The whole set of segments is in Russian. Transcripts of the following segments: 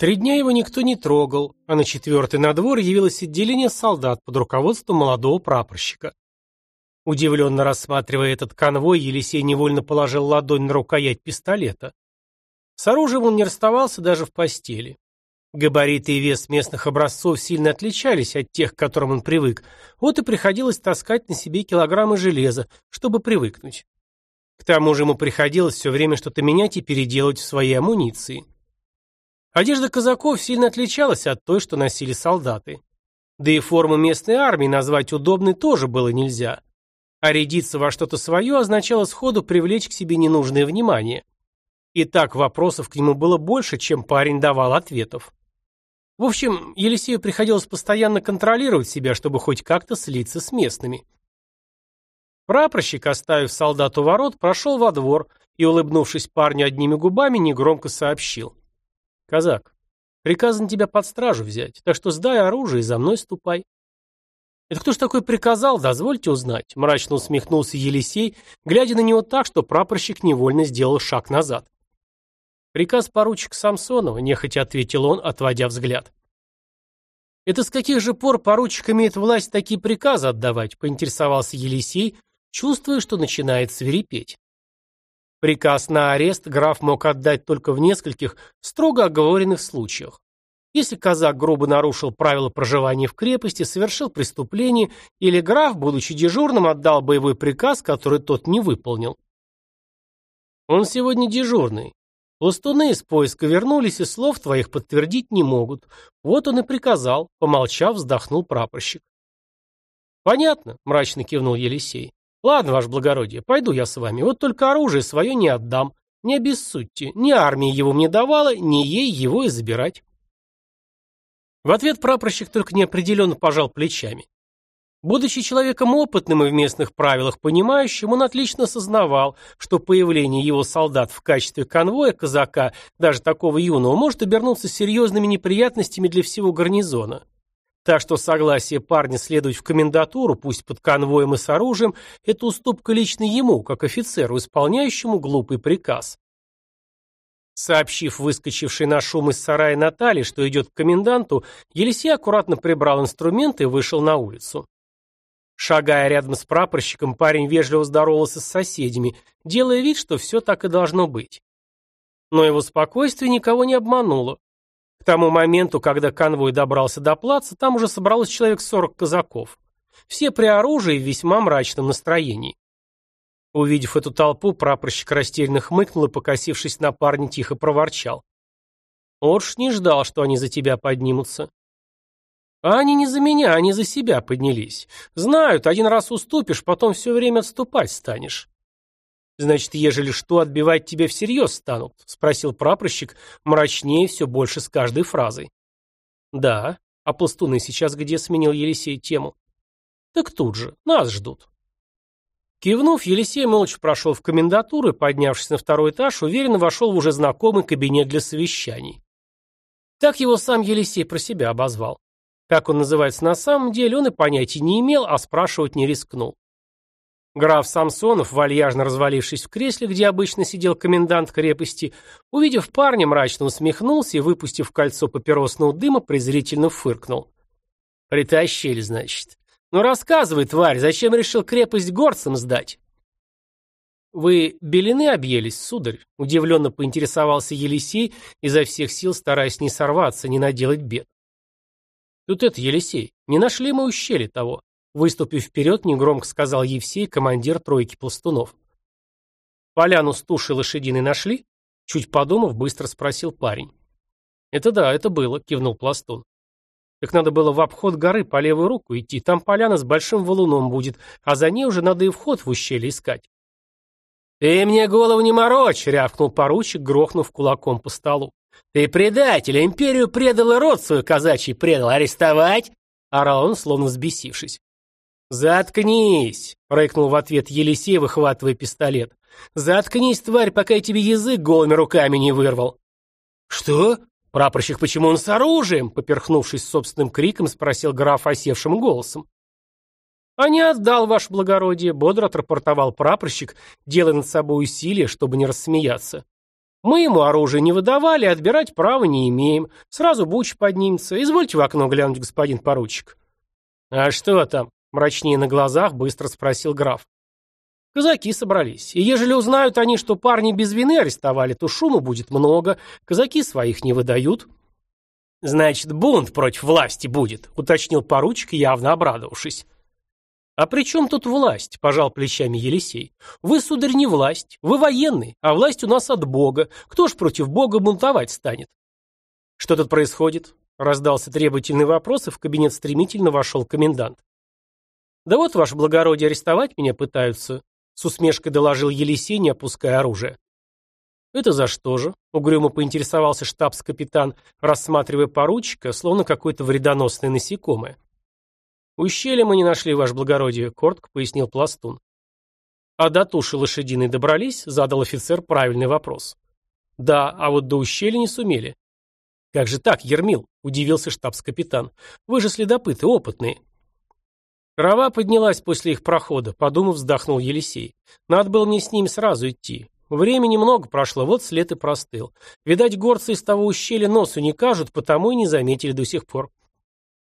Три дня его никто не трогал, а на четвертый на двор явилось отделение солдат под руководством молодого прапорщика. Удивленно рассматривая этот конвой, Елисей невольно положил ладонь на рукоять пистолета. С оружием он не расставался даже в постели. Габариты и вес местных образцов сильно отличались от тех, к которым он привык, вот и приходилось таскать на себе килограммы железа, чтобы привыкнуть. К тому же ему приходилось все время что-то менять и переделывать в своей амуниции. Одежда казаков сильно отличалась от той, что носили солдаты. Да и форму местной армии назвать удобной тоже было нельзя. А во что-то свое означало сходу привлечь к себе ненужное внимание. И так вопросов к нему было больше, чем парень давал ответов. В общем, Елисею приходилось постоянно контролировать себя, чтобы хоть как-то слиться с местными. Прапорщик, оставив солдату ворот, прошел во двор и, улыбнувшись парню одними губами, негромко сообщил. «Казак, приказано тебя под стражу взять, так что сдай оружие и за мной ступай». «Это кто ж такой приказал, дозвольте узнать», — мрачно усмехнулся Елисей, глядя на него так, что прапорщик невольно сделал шаг назад. «Приказ поручика Самсонова», — нехотя ответил он, отводя взгляд. «Это с каких же пор поручик имеет власть такие приказы отдавать?» — поинтересовался Елисей, чувствуя, что начинает свирепеть. Приказ на арест граф мог отдать только в нескольких строго оговоренных случаях. Если казак грубо нарушил правила проживания в крепости, совершил преступление, или граф, будучи дежурным, отдал боевой приказ, который тот не выполнил. Он сегодня дежурный. Пластуны из поиска вернулись и слов твоих подтвердить не могут. Вот он и приказал, помолчав, вздохнул прапорщик. Понятно, мрачно кивнул Елисей. Ладно, ваше благородие, пойду я с вами. Вот только оружие свое не отдам. Не обессудьте. Ни армия его мне давала, ни ей его и забирать. В ответ прапорщик только неопределенно пожал плечами. Будучи человеком опытным и в местных правилах понимающим, он отлично осознавал, что появление его солдат в качестве конвоя казака, даже такого юного, может обернуться серьезными неприятностями для всего гарнизона. Так что согласие парня следовать в комендатуру, пусть под конвоем и с оружием, это уступка лично ему, как офицеру, исполняющему глупый приказ. Сообщив выскочившей на шум из сарая Наталье, что идет к коменданту, Елисей аккуратно прибрал инструменты и вышел на улицу. Шагая рядом с прапорщиком, парень вежливо здоровался с соседями, делая вид, что все так и должно быть. Но его спокойствие никого не обмануло. К тому моменту, когда конвой добрался до плаца, там уже собралось человек сорок казаков. Все при оружии в весьма мрачном настроении. Увидев эту толпу, прапорщик растерянно хмыкнул и, покосившись на парня, тихо проворчал. «Орш не ждал, что они за тебя поднимутся». «А они не за меня, они за себя поднялись. Знают, один раз уступишь, потом все время отступать станешь. Значит, ежели что, отбивать тебя всерьез станут? Спросил прапорщик, мрачнее все больше с каждой фразой. Да, а пластуны сейчас где сменил Елисей тему? Так тут же, нас ждут. Кивнув, Елисей молча прошел в комендатуру и, поднявшись на второй этаж, уверенно вошел в уже знакомый кабинет для совещаний. Так его сам Елисей про себя обозвал. Как он называется на самом деле, он и понятия не имел, а спрашивать не рискнул. Граф Самсонов, вальяжно развалившись в кресле, где обычно сидел комендант крепости, увидев парня, мрачно усмехнулся и, выпустив кольцо папиросного дыма, презрительно фыркнул. «Притащили, значит. Ну рассказывай, тварь, зачем решил крепость горцам сдать?» «Вы белины объелись, сударь?» – удивленно поинтересовался Елисей, изо всех сил стараясь не сорваться, не наделать бед. «Тут это, Елисей, не нашли мы ущелье того. Выступив вперед, негромко сказал Евсей, командир тройки пластунов. «Поляну с тушей лошадиной нашли?» Чуть подумав, быстро спросил парень. «Это да, это было», — кивнул пластун. «Так надо было в обход горы по левую руку идти, там поляна с большим валуном будет, а за ней уже надо и вход в ущелье искать». «Ты мне голову не морочь!» — рявкнул поручик, грохнув кулаком по столу. «Ты предатель! Империю предал и род свой казачий предал! Арестовать!» — орал он, словно взбесившись. «Заткнись!» — рыкнул в ответ Елисей, выхватывая пистолет. «Заткнись, тварь, пока я тебе язык голыми руками не вырвал!» «Что? Прапорщик, почему он с оружием?» — поперхнувшись собственным криком, спросил граф осевшим голосом. «А не отдал, ваше благородие», — бодро отрапортовал прапорщик, делая над собой усилие, чтобы не рассмеяться. Мы ему оружие не выдавали, отбирать права не имеем. Сразу буч поднимется. Извольте в окно глянуть, господин поручик. А что там? Мрачнее на глазах быстро спросил граф. Казаки собрались. И ежели узнают они, что парни без вины арестовали, то шуму будет много. Казаки своих не выдают. Значит, бунт против власти будет, уточнил поручик, явно обрадовавшись. «А при чем тут власть?» – пожал плечами Елисей. «Вы, сударь, не власть. Вы военный, а власть у нас от Бога. Кто ж против Бога бунтовать станет?» «Что тут происходит?» – раздался требовательный вопрос, и в кабинет стремительно вошел комендант. «Да вот, ваше благородие, арестовать меня пытаются», – с усмешкой доложил Елисей, не опуская оружие. «Это за что же?» – угрюмо поинтересовался штабс-капитан, рассматривая поручика, словно какое-то вредоносное насекомое. «Ущелья мы не нашли, ваше благородие», — коротко пояснил Пластун. «А до туши лошадиной добрались?» — задал офицер правильный вопрос. «Да, а вот до ущелья не сумели». «Как же так, Ермил?» — удивился штабс-капитан. «Вы же следопыты, опытные». Трава поднялась после их прохода, подумав, вздохнул Елисей. «Надо было мне с ними сразу идти. Времени много прошло, вот след и простыл. Видать, горцы из того ущелья носу не кажут, потому и не заметили до сих пор.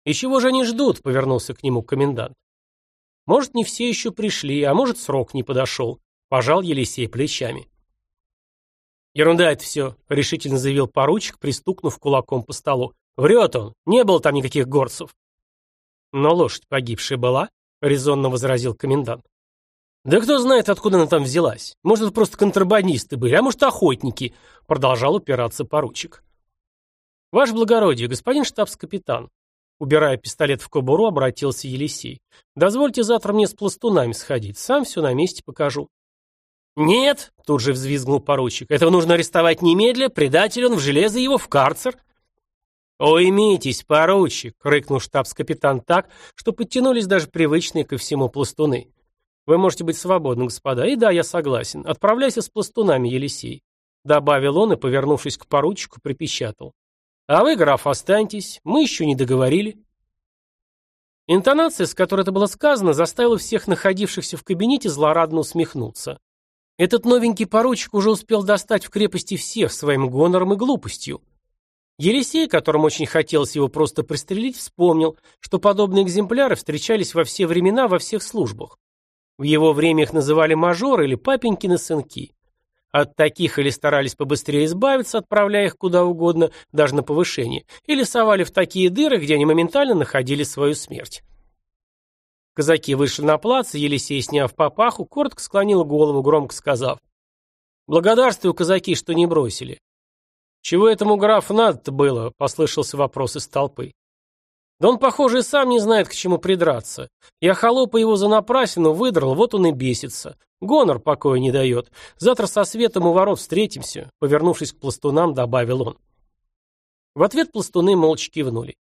«И чего же они ждут?» — повернулся к нему комендант. «Может, не все еще пришли, а может, срок не подошел», — пожал Елисей плечами. «Ерунда это все», — решительно заявил поручик, пристукнув кулаком по столу. «Врет он, не было там никаких горцев». «Но лошадь погибшая была», — резонно возразил комендант. «Да кто знает, откуда она там взялась. Может, это просто контрабандисты были, а может, охотники», — продолжал упираться поручик. «Ваше благородие, господин штабс-капитан», Убирая пистолет в кобуру, обратился Елисей. «Дозвольте завтра мне с пластунами сходить, сам все на месте покажу». «Нет!» — тут же взвизгнул поручик. «Этого нужно арестовать немедля, предатель он в железо его в карцер». «Уймитесь, поручик!» — рыкнул штабс-капитан так, что подтянулись даже привычные ко всему пластуны. «Вы можете быть свободны, господа. И да, я согласен. Отправляйся с пластунами, Елисей», — добавил он и, повернувшись к поручику, припечатал. А вы, граф, останьтесь, мы еще не договорили. Интонация, с которой это было сказано, заставила всех находившихся в кабинете злорадно усмехнуться. Этот новенький поручик уже успел достать в крепости всех своим гонором и глупостью. Елисей, которому очень хотелось его просто пристрелить, вспомнил, что подобные экземпляры встречались во все времена во всех службах. В его время их называли мажоры или папенькины сынки. От таких или старались побыстрее избавиться, отправляя их куда угодно, даже на повышение, или совали в такие дыры, где они моментально находили свою смерть. Казаки вышли на плац, и Елисей, сняв папаху, коротко склонил голову, громко сказав. «Благодарствую, казаки, что не бросили». «Чего этому графу надо-то было?» — послышался вопрос из толпы. Да он, похоже, и сам не знает, к чему придраться. Я холопа его за напрасину выдрал, вот он и бесится. Гонор покоя не дает. Завтра со светом у ворот встретимся, повернувшись к пластунам, добавил он. В ответ пластуны молча кивнули.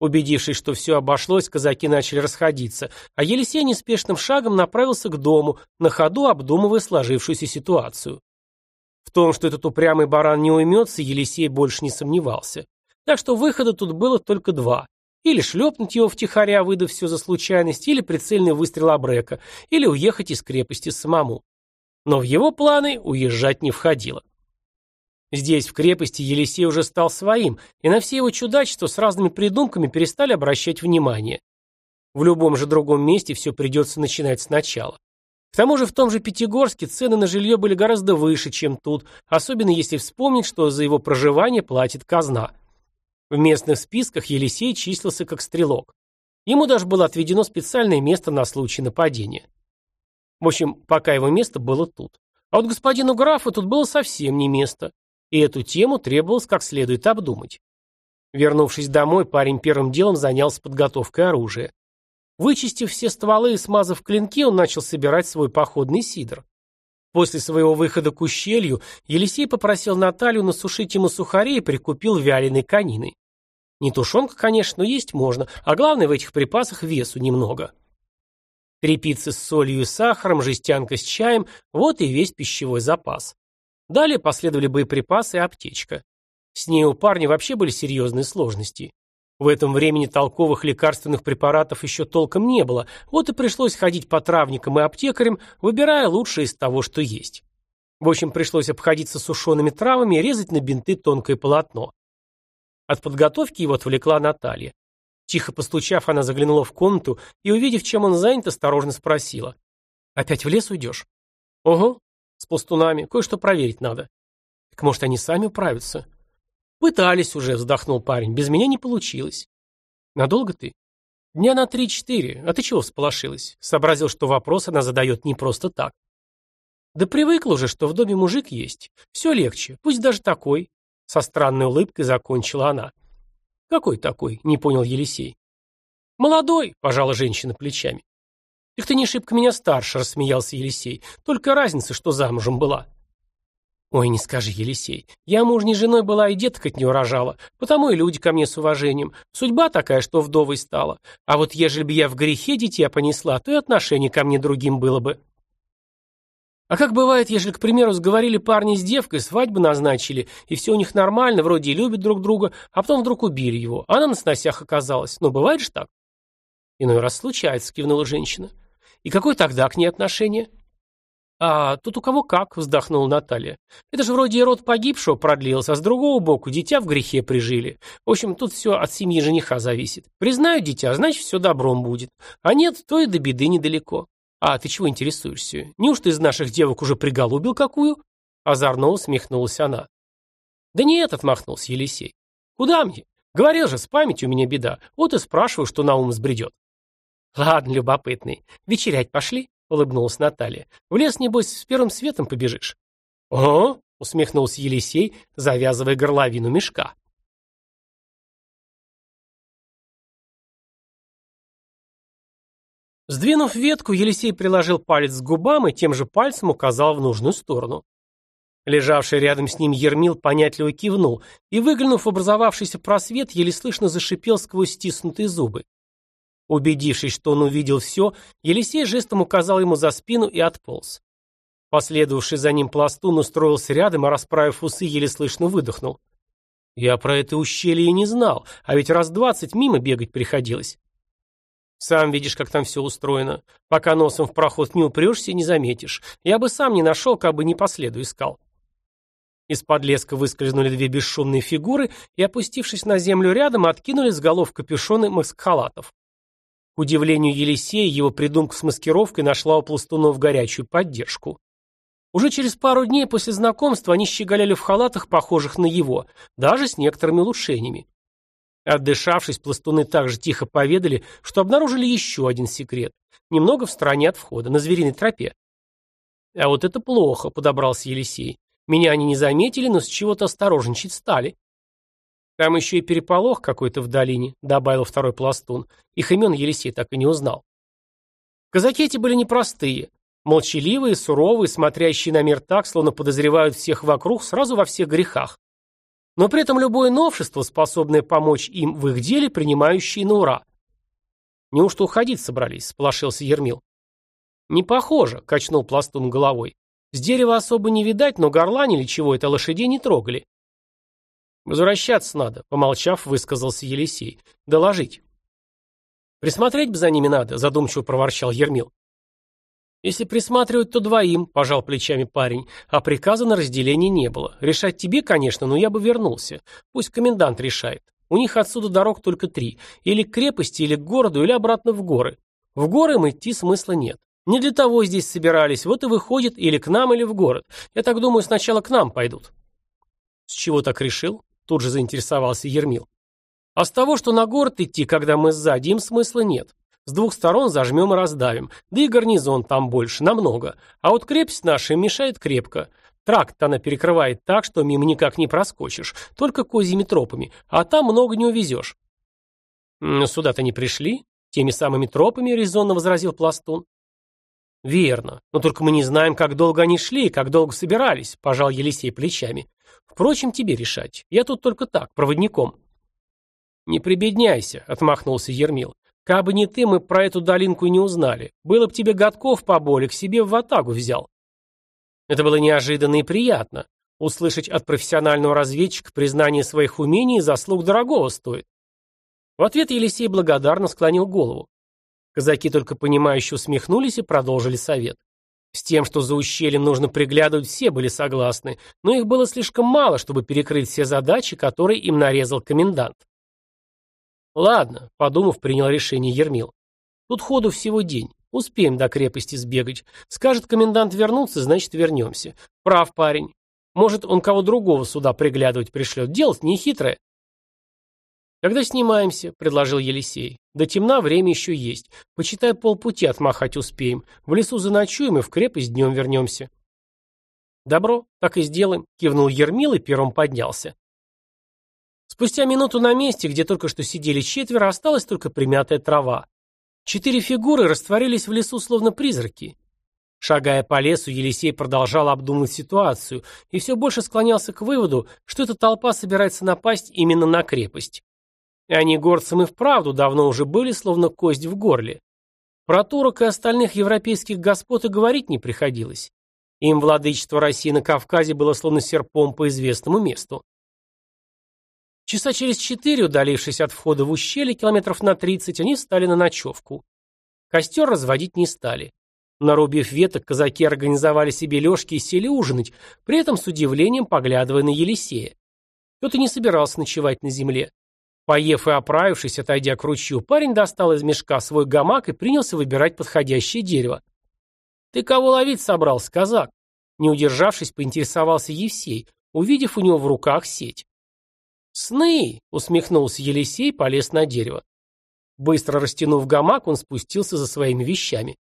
Убедившись, что все обошлось, казаки начали расходиться, а Елисей неспешным шагом направился к дому, на ходу обдумывая сложившуюся ситуацию. В том, что этот упрямый баран не уймется, Елисей больше не сомневался. Так что выхода тут было только два. Или шлепнуть его втихаря, выдав все за случайность, или прицельный выстрел Абрека, или уехать из крепости самому. Но в его планы уезжать не входило. Здесь, в крепости, Елисей уже стал своим, и на все его чудачества с разными придумками перестали обращать внимание. В любом же другом месте все придется начинать сначала. К тому же в том же Пятигорске цены на жилье были гораздо выше, чем тут, особенно если вспомнить, что за его проживание платит казна. В местных списках Елисей числился как стрелок. Ему даже было отведено специальное место на случай нападения. В общем, пока его место было тут. А вот господину графу тут было совсем не место. И эту тему требовалось как следует обдумать. Вернувшись домой, парень первым делом занялся подготовкой оружия. Вычистив все стволы и смазав клинки, он начал собирать свой походный сидр. После своего выхода к ущелью Елисей попросил Наталью насушить ему сухари и прикупил вяленой конины. Не тушенка, конечно, но есть можно, а главное в этих припасах весу немного. Три пиццы с солью и сахаром, жестянка с чаем – вот и весь пищевой запас. Далее последовали боеприпасы и аптечка. С ней у парня вообще были серьезные сложности. В этом времени толковых лекарственных препаратов еще толком не было, вот и пришлось ходить по травникам и аптекарям, выбирая лучшее из того, что есть. В общем, пришлось обходиться сушеными травами и резать на бинты тонкое полотно. От подготовки его отвлекла Наталья. Тихо постучав, она заглянула в комнату и, увидев, чем он занят, осторожно спросила. «Опять в лес уйдешь?» «Угу, с пластунами. Кое-что проверить надо». «Так, может, они сами управятся?» «Пытались уже», — вздохнул парень. «Без меня не получилось». «Надолго ты?» «Дня на три-четыре. А ты чего всполошилась?» Сообразил, что вопрос она задает не просто так. «Да привыкла уже, что в доме мужик есть. Все легче, пусть даже такой». Со странной улыбкой закончила она. «Какой такой?» — не понял Елисей. «Молодой», — пожала женщина плечами. «Так ты не шибко меня старше», — рассмеялся Елисей. «Только разница, что замужем была». «Ой, не скажи, Елисей. Я мужней женой была и деток от нее рожала, потому и люди ко мне с уважением. Судьба такая, что вдовой стала. А вот ежели бы я в грехе дитя понесла, то и отношение ко мне другим было бы». А как бывает, ежели, к примеру, сговорили парни с девкой, свадьбу назначили, и все у них нормально, вроде и любят друг друга, а потом вдруг убили его, а она на сносях оказалась. Ну, бывает же так? Иной раз случается, кивнула женщина. И какое тогда к ней отношение? «А тут у кого как», — вздохнула Наталья. «Это же вроде и род погибшего продлился, а с другого боку дитя в грехе прижили. В общем, тут все от семьи жениха зависит. Признают дитя, значит, все добром будет. А нет, то и до беды недалеко. А ты чего интересуешься? Неужто из наших девок уже приголубил какую?» Озорно усмехнулась она. «Да нет», — отмахнулся Елисей. «Куда мне? Говорил же, с памятью у меня беда. Вот и спрашиваю, что на ум сбредет». «Ладно, любопытный. Вечерять пошли?» — улыбнулась Наталья. «В лес, небось, с первым светом побежишь». «Ого!» — усмехнулся Елисей, завязывая горловину мешка. Сдвинув ветку, Елисей приложил палец к губам и тем же пальцем указал в нужную сторону. Лежавший рядом с ним Ермил понятливо кивнул и, выглянув в образовавшийся просвет, еле слышно зашипел сквозь стиснутые зубы. Убедившись, что он увидел все, Елисей жестом указал ему за спину и отполз. Последовавший за ним пластун устроился рядом, а расправив усы, еле слышно выдохнул. «Я про это ущелье и не знал, а ведь раз двадцать мимо бегать приходилось». «Сам видишь, как там все устроено. Пока носом в проход не упрешься, не заметишь. Я бы сам не нашел, как бы не по следу искал». Из-под леска выскользнули две бесшумные фигуры и, опустившись на землю рядом, откинули с голов капюшоны маскхалатов. Удивлению Елисея, его придумка с маскировкой нашла у пластунов горячую поддержку. Уже через пару дней после знакомства они щеголяли в халатах, похожих на его, даже с некоторыми улучшениями. Отдышавшись, пластуны также тихо поведали, что обнаружили еще один секрет. Немного в стороне от входа, на звериной тропе. «А вот это плохо», — подобрался Елисей. «Меня они не заметили, но с чего-то осторожничать стали». «Там еще и переполох какой-то в долине», — добавил второй пластун. Их имен Елисей так и не узнал. Казаки эти были непростые. Молчаливые, суровые, смотрящие на мир так, словно подозревают всех вокруг сразу во всех грехах. Но при этом любое новшество, способное помочь им в их деле, принимающие на ура. «Неужто уходить собрались?» — сполошился Ермил. «Не похоже», — качнул пластун головой. «С дерева особо не видать, но горланили чего это, лошадей не трогали. «Возвращаться надо», — помолчав, высказался Елисей. «Доложить». «Присмотреть бы за ними надо», — задумчиво проворчал Ермил. «Если присматривать, то двоим», — пожал плечами парень, а приказа на разделение не было. «Решать тебе, конечно, но я бы вернулся. Пусть комендант решает. У них отсюда дорог только три. Или к крепости, или к городу, или обратно в горы. В горы им идти смысла нет. Не для того здесь собирались, вот и выходит или к нам, или в город. Я так думаю, сначала к нам пойдут». «С чего так решил?» Тут же заинтересовался Ермил. А с того, что на город идти, когда мы сзади, им смысла нет. С двух сторон зажмем и раздавим. Да и гарнизон там больше, намного. А вот крепость наша мешает крепко. Тракт она перекрывает так, что мимо никак не проскочишь. Только козьими тропами. А там много не увезешь. «Сюда-то не пришли?» Теми самыми тропами, резонно возразил Пластун. «Верно. Но только мы не знаем, как долго они шли и как долго собирались», – пожал Елисей плечами. Впрочем, тебе решать. Я тут только так, проводником. Не прибедняйся, отмахнулся Ермил. Кабы не ты, мы про эту долинку и не узнали. Было б тебе годков поболе, к себе в ватагу взял. Это было неожиданно и приятно. Услышать от профессионального разведчика признание своих умений и заслуг дорогого стоит. В ответ Елисей благодарно склонил голову. Казаки только понимающе усмехнулись и продолжили совет. С тем, что за ущельем нужно приглядывать, все были согласны, но их было слишком мало, чтобы перекрыть все задачи, которые им нарезал комендант. Ладно, подумав, принял решение Ермил. Тут ходу всего день. Успеем до крепости сбегать. Скажет комендант вернуться, значит вернемся. Прав парень. Может, он кого другого сюда приглядывать пришлет. Делать нехитрое. «Когда снимаемся?» — предложил Елисей. «До темна время еще есть. Почитай, полпути отмахать успеем. В лесу заночуем и в крепость днем вернемся». «Добро, так и сделаем», — кивнул Ермил и первым поднялся. Спустя минуту на месте, где только что сидели четверо, осталась только примятая трава. Четыре фигуры растворились в лесу, словно призраки. Шагая по лесу, Елисей продолжал обдумывать ситуацию и все больше склонялся к выводу, что эта толпа собирается напасть именно на крепость. И они горцам и вправду давно уже были, словно кость в горле. Про турок и остальных европейских господ и говорить не приходилось. Им владычество России на Кавказе было словно серпом по известному месту. Часа через четыре, удалившись от входа в ущелье километров на тридцать, они встали на ночевку. Костер разводить не стали. Нарубив веток, казаки организовали себе лёжки и сели ужинать, при этом с удивлением поглядывая на Елисея. Тот и не собирался ночевать на земле. Поев и оправившись, отойдя к ручью, парень достал из мешка свой гамак и принялся выбирать подходящее дерево. «Ты кого ловить собрался, казак?» Не удержавшись, поинтересовался Евсей, увидев у него в руках сеть. «Сны!» — усмехнулся Елисей, полез на дерево. Быстро растянув гамак, он спустился за своими вещами.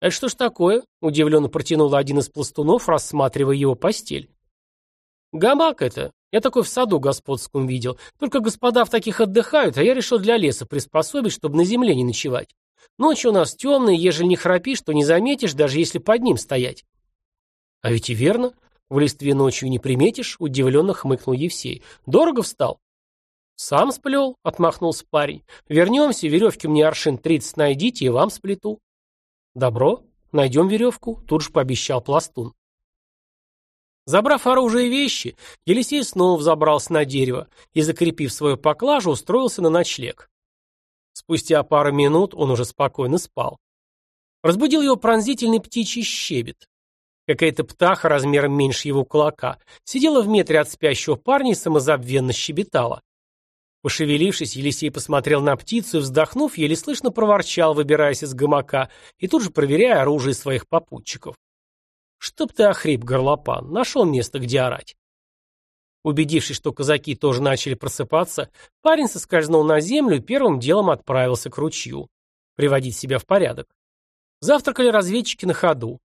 «Это что ж такое?» — удивленно протянул один из пластунов, рассматривая его постель. «Гамак это. Я такой в саду господском видел. Только господа в таких отдыхают, а я решил для леса приспособить, чтобы на земле не ночевать. Ночь у нас темная, ежели не храпишь, то не заметишь, даже если под ним стоять. А ведь и верно. В листве ночью не приметишь, удивленно хмыкнул Евсей. Дорого встал? Сам сплел, отмахнулся парень. Вернемся, веревки мне аршин тридцать найдите и вам сплету. Добро, найдем веревку, тут же пообещал пластун. Забрав оружие и вещи, Елисей снова взобрался на дерево и, закрепив свою поклажу, устроился на ночлег. Спустя пару минут он уже спокойно спал. Разбудил его пронзительный птичий щебет. Какая-то птаха размером меньше его кулака сидела в метре от спящего парня и самозабвенно щебетала. Пошевелившись, Елисей посмотрел на птицу и, вздохнув, еле слышно проворчал, выбираясь из гамака и тут же проверяя оружие своих попутчиков. Чтоб ты охрип, горлопан, нашел место, где орать. Убедившись, что казаки тоже начали просыпаться, парень соскользнул на землю и первым делом отправился к ручью. Приводить себя в порядок. Завтракали разведчики на ходу.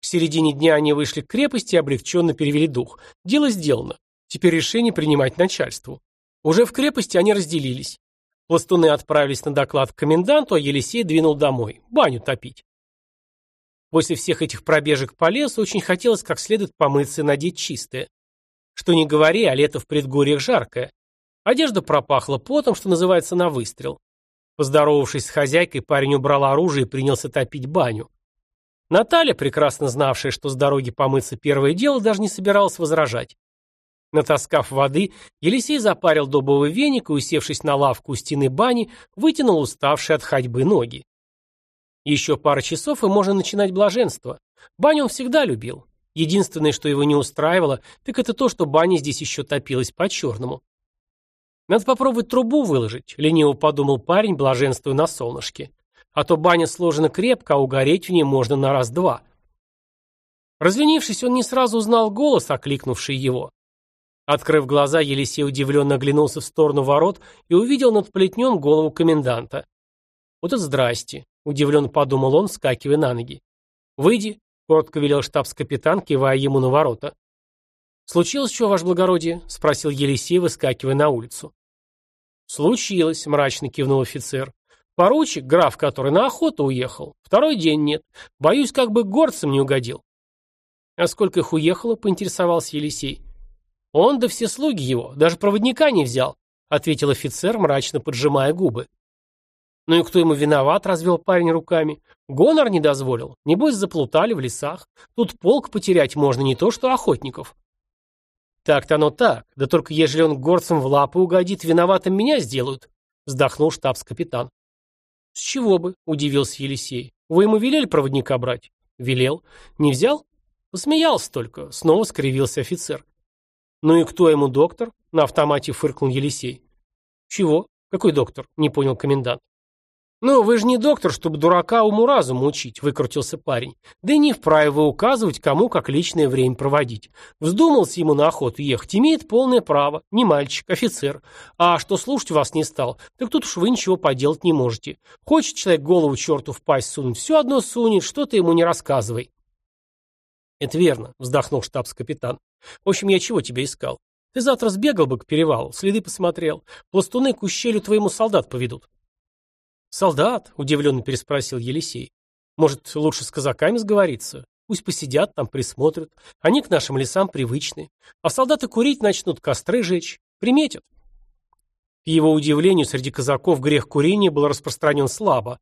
К середине дня они вышли к крепости и облегченно перевели дух. Дело сделано. Теперь решение принимать начальству. Уже в крепости они разделились. Пластуны отправились на доклад к коменданту, а Елисей двинул домой. Баню топить. После всех этих пробежек по лесу очень хотелось как следует помыться и надеть чистое. Что не говори, а лето в предгорьях жаркое. Одежда пропахла потом, что называется, на выстрел. Поздоровавшись с хозяйкой, парень убрал оружие и принялся топить баню. Наталья, прекрасно знавшая, что с дороги помыться первое дело, даже не собиралась возражать. Натаскав воды, Елисей запарил дубовый веник и, усевшись на лавку у стены бани, вытянул уставшие от ходьбы ноги. Еще пара часов, и можно начинать блаженство. Баню он всегда любил. Единственное, что его не устраивало, так это то, что баня здесь еще топилась по-черному. Надо попробовать трубу выложить, лениво подумал парень, блаженствуя на солнышке. А то баня сложена крепко, а угореть в ней можно на раз-два. Разленившись, он не сразу узнал голос, окликнувший его. Открыв глаза, Елисей удивленно оглянулся в сторону ворот и увидел над плетнем голову коменданта. Вот и здрасте. Удивленно подумал он, скакивая на ноги. «Выйди», — коротко велел штабс-капитан, кивая ему на ворота. «Случилось что, ваше благородие?» — спросил Елисей, выскакивая на улицу. «Случилось», — мрачно кивнул офицер. «Поручик, граф который, на охоту уехал. Второй день нет. Боюсь, как бы горцам не угодил». «А сколько их уехало?» — поинтересовался Елисей. «Он да все слуги его, даже проводника не взял», — ответил офицер, мрачно поджимая губы. «Ну и кто ему виноват?» — развел парень руками. «Гонор не дозволил. Небось, заплутали в лесах. Тут полк потерять можно не то, что охотников». «Так-то оно так. Да только ежели он горцам в лапы угодит, виноватым меня сделают», — вздохнул штабс-капитан. «С чего бы?» — удивился Елисей. «Вы ему велели проводника брать? Велел. Не взял? Посмеялся только. Снова скривился офицер. Ну и кто ему доктор? На автомате фыркнул Елисей. Чего? Какой доктор? Не понял комендант. «Ну, вы же не доктор, чтобы дурака уму-разуму учить», — выкрутился парень. «Да и не вправе вы указывать, кому как личное время проводить. Вздумался ему на охоту ехать, имеет полное право. Не мальчик, офицер. А что слушать вас не стал, так тут уж вы ничего поделать не можете. Хочет человек голову черту в пасть сунуть, все одно сунет, что ты ему не рассказывай». «Это верно», — вздохнул штабс-капитан. «В общем, я чего тебя искал? Ты завтра сбегал бы к перевалу, следы посмотрел. Пластуны к ущелью твоему солдат поведут». «Солдат?» — удивленно переспросил Елисей. «Может, лучше с казаками сговориться? Пусть посидят там, присмотрят. Они к нашим лесам привычны. А солдаты курить начнут, костры жечь. Приметят». К его удивлению, среди казаков грех курения был распространен слабо.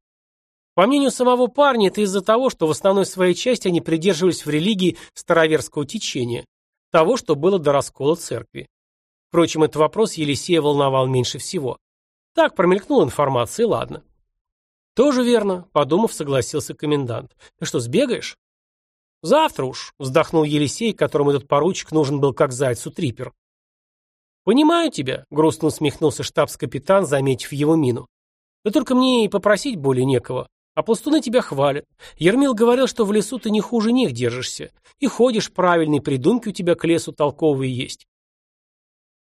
По мнению самого парня, это из-за того, что в основной своей части они придерживались в религии староверского течения, того, что было до раскола церкви. Впрочем, этот вопрос Елисея волновал меньше всего. Так промелькнула информация, ладно. «Тоже верно», — подумав, согласился комендант. «Ты что, сбегаешь?» «Завтра уж», — вздохнул Елисей, которому этот поручик нужен был как зайцу трипер. «Понимаю тебя», — грустно усмехнулся штабс-капитан, заметив его мину. «Да только мне и попросить более некого. А пластуны тебя хвалят. Ермил говорил, что в лесу ты не хуже них держишься. И ходишь правильные придумки у тебя к лесу толковые есть».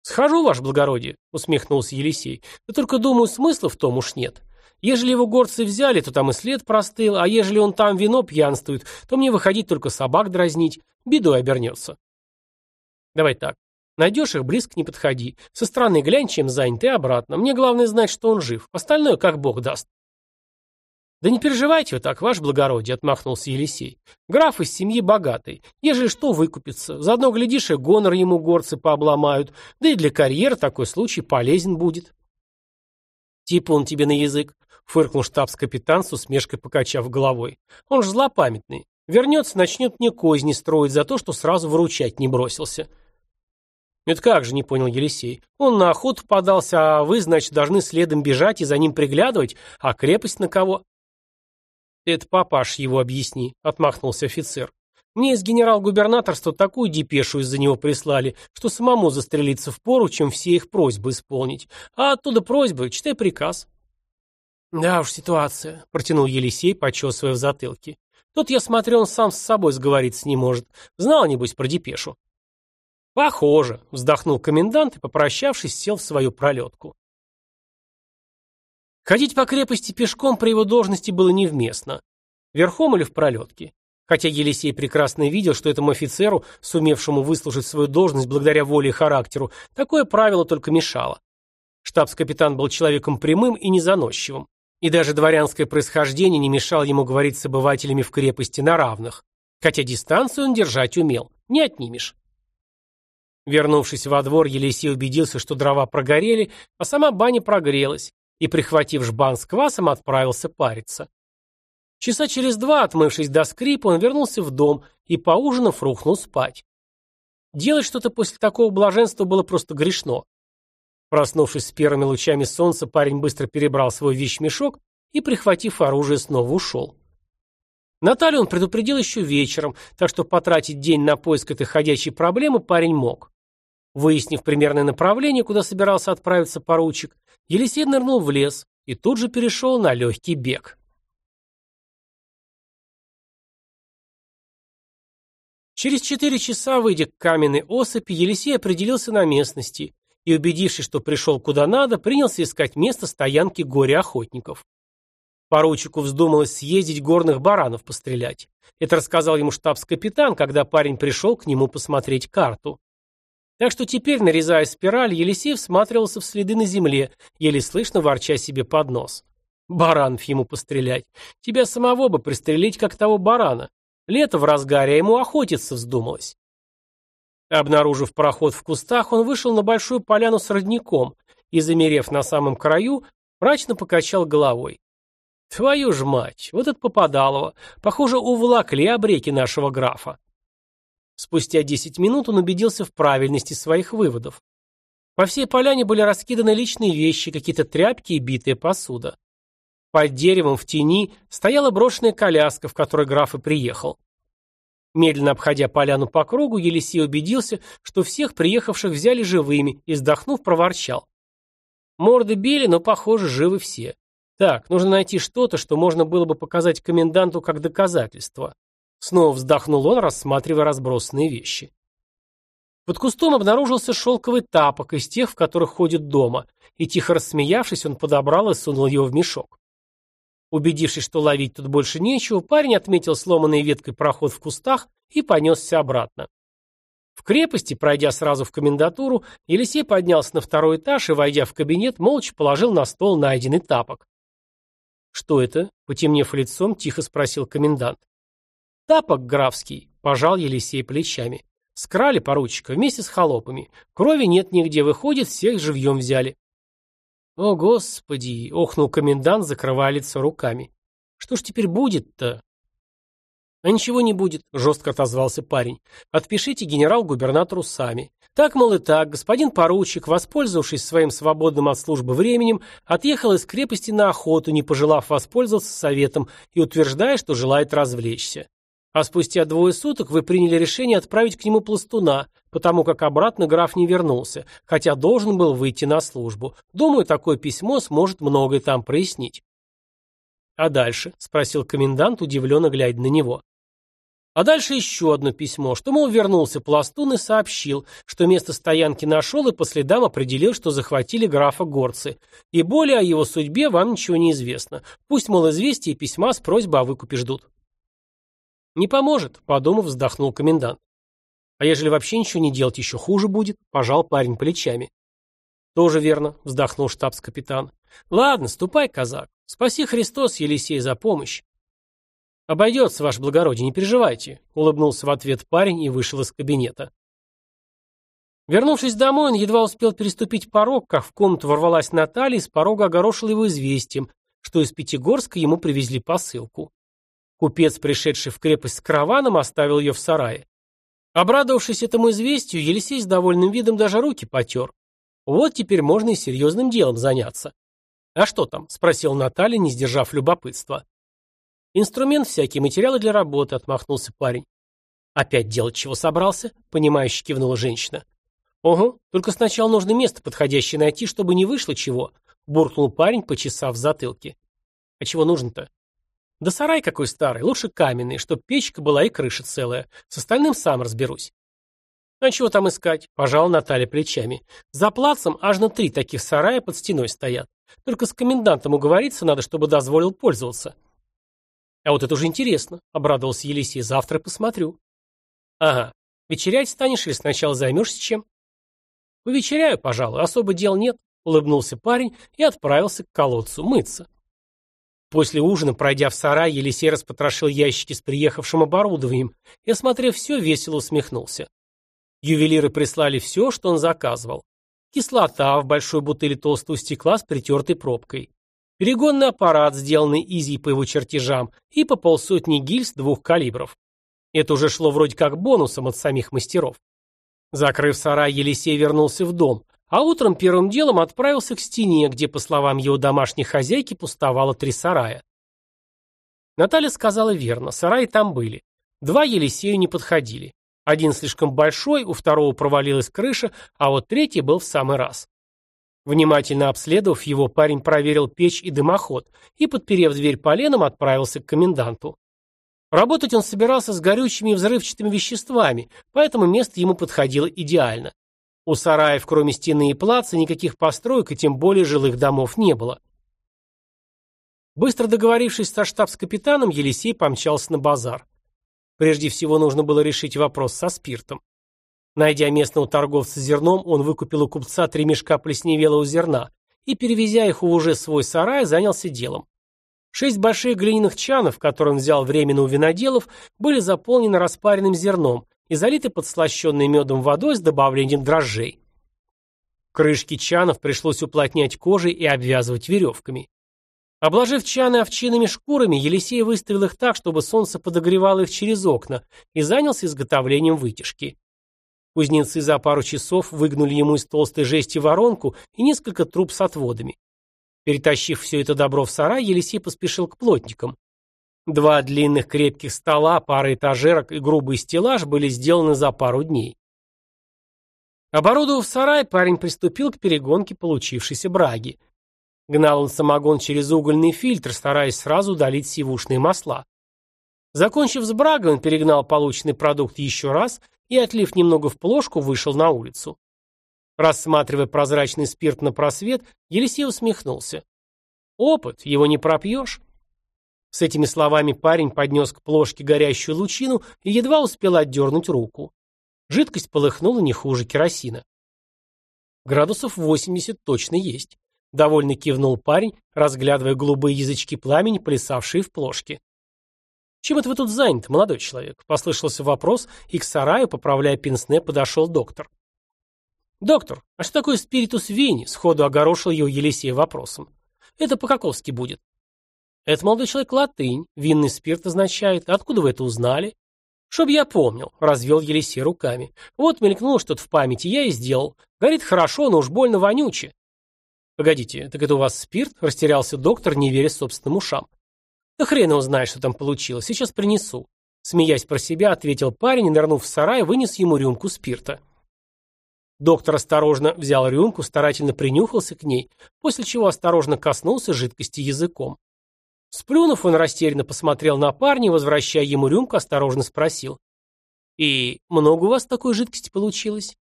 «Схожу, ваше благородие», — усмехнулся Елисей. «Да только, думаю, смысла в том уж нет. Ежели его горцы взяли, то там и след простыл, а ежели он там вино пьянствует, то мне выходить только собак дразнить, бедой обернется. Давай так. Найдешь их, близко не подходи. Со стороны глянь, чем занят, и обратно. Мне главное знать, что он жив. Остальное, как бог даст. «Да не переживайте вы так, ваше благородие», — отмахнулся Елисей. «Граф из семьи богатый. Ежели что, выкупится. Заодно, глядишь, и гонор ему горцы пообломают. Да и для карьеры такой случай полезен будет». «Типа он тебе на язык», — фыркнул штабс-капитан с усмешкой покачав головой. «Он ж злопамятный. Вернется, начнет мне козни строить за то, что сразу выручать не бросился». «Это как же», — не понял Елисей. «Он на охоту подался, а вы, значит, должны следом бежать и за ним приглядывать? А крепость на кого?» «Это папаш его объясни», — отмахнулся офицер. «Мне из генерал-губернаторства такую депешу из-за него прислали, что самому застрелиться в пору, чем все их просьбы исполнить. А оттуда просьбы, читай приказ». «Да уж, ситуация», — протянул Елисей, почесывая в затылке. «Тут, я смотрю, он сам с собой сговориться не может. Знал, небось, про депешу». «Похоже», — вздохнул комендант и, попрощавшись, сел в свою пролетку. Ходить по крепости пешком при его должности было невместно. Верхом или в пролетке. Хотя Елисей прекрасно видел, что этому офицеру, сумевшему выслужить свою должность благодаря воле и характеру, такое правило только мешало. Штабс-капитан был человеком прямым и незаносчивым. И даже дворянское происхождение не мешало ему говорить с обывателями в крепости на равных. Хотя дистанцию он держать умел. Не отнимешь. Вернувшись во двор, Елисей убедился, что дрова прогорели, а сама баня прогрелась, и, прихватив жбан с квасом, отправился париться. Часа через два, отмывшись до скрипа, он вернулся в дом и, поужинав, рухнул спать. Делать что-то после такого блаженства было просто грешно. Проснувшись с первыми лучами солнца, парень быстро перебрал свой вещмешок и, прихватив оружие, снова ушел. Наталью он предупредил еще вечером, так что потратить день на поиск этой ходячей проблемы парень мог. Выяснив примерное направление, куда собирался отправиться поручик, Елисей нырнул в лес и тут же перешел на легкий бег. Через четыре часа, выйдя к каменной осыпи, Елисей определился на местности и, убедившись, что пришел куда надо, принялся искать место стоянки горе-охотников. Поручику вздумалось съездить горных баранов пострелять. Это рассказал ему штабс-капитан, когда парень пришел к нему посмотреть карту. Так что теперь, нарезая спираль, Елисей всматривался в следы на земле, еле слышно ворча себе под нос. Баранов ему пострелять. Тебя самого бы пристрелить, как того барана. Лето в разгаре, а ему охотиться вздумалось. Обнаружив проход в кустах, он вышел на большую поляну с родником и, замерев на самом краю, мрачно покачал головой. Твою ж мать, вот это попадалово. Похоже, увлакли обреки нашего графа. Спустя десять минут он убедился в правильности своих выводов. По всей поляне были раскиданы личные вещи, какие-то тряпки и битая посуда. Под деревом в тени стояла брошенная коляска, в которой граф и приехал. Медленно обходя поляну по кругу, Елисей убедился, что всех приехавших взяли живыми, и, вздохнув, проворчал. Морды били, но, похоже, живы все. Так, нужно найти что-то, что можно было бы показать коменданту как доказательство. Снова вздохнул он, рассматривая разбросанные вещи. Под кустом обнаружился шелковый тапок из тех, в которых ходит дома, и, тихо рассмеявшись, он подобрал и сунул его в мешок. Убедившись, что ловить тут больше нечего, парень отметил сломанной веткой проход в кустах и понесся обратно. В крепости, пройдя сразу в комендатуру, Елисей поднялся на второй этаж и, войдя в кабинет, молча положил на стол найденный тапок. «Что это?» — потемнев лицом, тихо спросил комендант. «Тапок графский», — пожал Елисей плечами. «Скрали поручика вместе с холопами. Крови нет нигде, выходит, всех живьем взяли». «О, Господи!» — охнул комендант, закрывая лицо руками. «Что ж теперь будет-то?» «А ничего не будет», — жестко отозвался парень. «Отпишите генерал-губернатору сами. Так, мол, и так, господин поручик, воспользовавшись своим свободным от службы временем, отъехал из крепости на охоту, не пожелав воспользоваться советом и утверждая, что желает развлечься. А спустя двое суток вы приняли решение отправить к нему пластуна, потому как обратно граф не вернулся, хотя должен был выйти на службу. Думаю, такое письмо сможет многое там прояснить». «А дальше?» — спросил комендант, удивленно глядя на него. А дальше еще одно письмо, что, мол, вернулся пластун и сообщил, что место стоянки нашел и по следам определил, что захватили графа горцы. И более о его судьбе вам ничего не известно. Пусть, мол, известие и письма с просьбой о выкупе ждут. Не поможет, подумав, вздохнул комендант. А ежели вообще ничего не делать, еще хуже будет, пожал парень плечами. Тоже верно, вздохнул штабс-капитан. Ладно, ступай, казак. Спаси Христос, Елисей, за помощь. «Обойдется, ваше благородие, не переживайте», — улыбнулся в ответ парень и вышел из кабинета. Вернувшись домой, он едва успел переступить порог, как в комнату ворвалась Наталья и с порога огорошила его известием, что из Пятигорска ему привезли посылку. Купец, пришедший в крепость с караваном, оставил ее в сарае. Обрадовавшись этому известию, Елисей с довольным видом даже руки потер. Вот теперь можно и серьезным делом заняться. «А что там?» — спросил Наталья, не сдержав любопытства. «Инструмент всякий, материалы для работы», — отмахнулся парень. «Опять делать чего собрался?» — понимающе кивнула женщина. «Ого, только сначала нужно место подходящее найти, чтобы не вышло чего», — буркнул парень, почесав затылки. «А чего нужно-то?» «Да сарай какой старый, лучше каменный, чтоб печка была и крыша целая. С остальным сам разберусь». «А чего там искать?» – пожал Наталья плечами. «За плацем аж на три таких сарая под стеной стоят. Только с комендантом уговориться надо, чтобы дозволил пользоваться». А вот это уже интересно, обрадовался Елисей. Завтра посмотрю. Ага. Вечерять станешь или сначала займешься чем? Повечеряю, пожалуй, особо дел нет, улыбнулся парень и отправился к колодцу мыться. После ужина, пройдя в сарай, Елисей распотрошил ящики с приехавшим оборудованием и, осмотрев все, весело усмехнулся. Ювелиры прислали все, что он заказывал. Кислота в большой бутыли толстого стекла с притертой пробкой перегонный аппарат, сделанный Изи по его чертежам, и по полсотни гильз двух калибров. Это уже шло вроде как бонусом от самих мастеров. Закрыв сарай, Елисей вернулся в дом, а утром первым делом отправился к стене, где, по словам его домашней хозяйки, пустовало три сарая. Наталья сказала верно, сараи там были. Два Елисею не подходили. Один слишком большой, у второго провалилась крыша, а вот третий был в самый раз. Внимательно обследовав его, парень проверил печь и дымоход и, подперев дверь поленом, отправился к коменданту. Работать он собирался с горючими и взрывчатыми веществами, поэтому место ему подходило идеально. У сараев, кроме стены и плаца, никаких построек и тем более жилых домов не было. Быстро договорившись со штабс-капитаном, Елисей помчался на базар. Прежде всего нужно было решить вопрос со спиртом. Найдя местного торговца зерном, он выкупил у купца три мешка плесневелого зерна и, перевезя их в уже свой сарай, занялся делом. Шесть больших глиняных чанов, которые он взял временно у виноделов, были заполнены распаренным зерном и залиты подслащенной медом водой с добавлением дрожжей. Крышки чанов пришлось уплотнять кожей и обвязывать веревками. Обложив чаны овчинными шкурами, Елисей выставил их так, чтобы солнце подогревало их через окна, и занялся изготовлением вытяжки. Кузнецы за пару часов выгнули ему из толстой жести воронку и несколько труб с отводами. Перетащив все это добро в сарай, Елисей поспешил к плотникам. Два длинных крепких стола, пара этажерок и грубый стеллаж были сделаны за пару дней. Оборудовав сарай, парень приступил к перегонке получившейся браги. Гнал он самогон через угольный фильтр, стараясь сразу удалить сивушные масла. Закончив с брагой, он перегнал полученный продукт еще раз и, отлив немного в плошку, вышел на улицу. Рассматривая прозрачный спирт на просвет, Елисей усмехнулся. «Опыт, его не пропьешь». С этими словами парень поднес к плошке горящую лучину и едва успел отдернуть руку. Жидкость полыхнула не хуже керосина. Градусов 80 точно есть. Довольно кивнул парень, разглядывая голубые язычки пламени, плясавшие в плошке. «Чем это вы тут заняты, молодой человек?» Послышался вопрос, и к сараю, поправляя пенсне, подошел доктор. «Доктор, а что такое спиритус вени?» — сходу огорошил его Елисей вопросом. «Это по-каковски будет?» «Это, молодой человек, латынь. Винный спирт означает. Откуда вы это узнали?» «Чтоб я помнил», — развел Елисей руками. «Вот мелькнуло что-то в памяти, я и сделал. Горит хорошо, но уж больно вонюче». «Погодите, так это у вас спирт?» — растерялся доктор, не веря собственным ушам. «Да хрен его знает, что там получилось. Сейчас принесу». Смеясь про себя, ответил парень и, нырнув в сарай, вынес ему рюмку спирта. Доктор осторожно взял рюмку, старательно принюхался к ней, после чего осторожно коснулся жидкости языком. Сплюнув, он растерянно посмотрел на парня, возвращая ему рюмку, осторожно спросил. «И много у вас такой жидкости получилось?»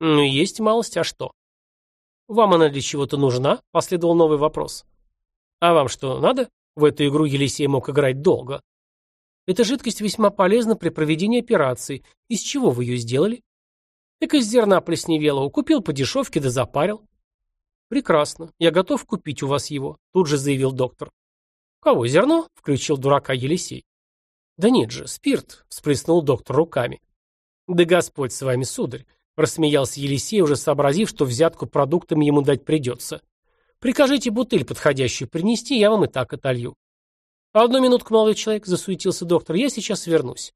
«Ну, есть малость, а что?» «Вам она для чего-то нужна?» — последовал новый вопрос. «А вам что, надо?» В эту игру Елисей мог играть долго. «Эта жидкость весьма полезна при проведении операции. Из чего вы ее сделали?» Так из зерна плесневелого. Купил по дешевке да запарил. Прекрасно. Я готов купить у вас его, тут же заявил доктор. Кого, зерно? Включил дурака Елисей. Да нет же, спирт, всплеснул доктор руками. Да Господь с вами, сударь, рассмеялся Елисей, уже сообразив, что взятку продуктами ему дать придется. Прикажите бутыль подходящую принести, я вам и так отолью. Одну минутку, молодой человек, засуетился доктор, я сейчас вернусь.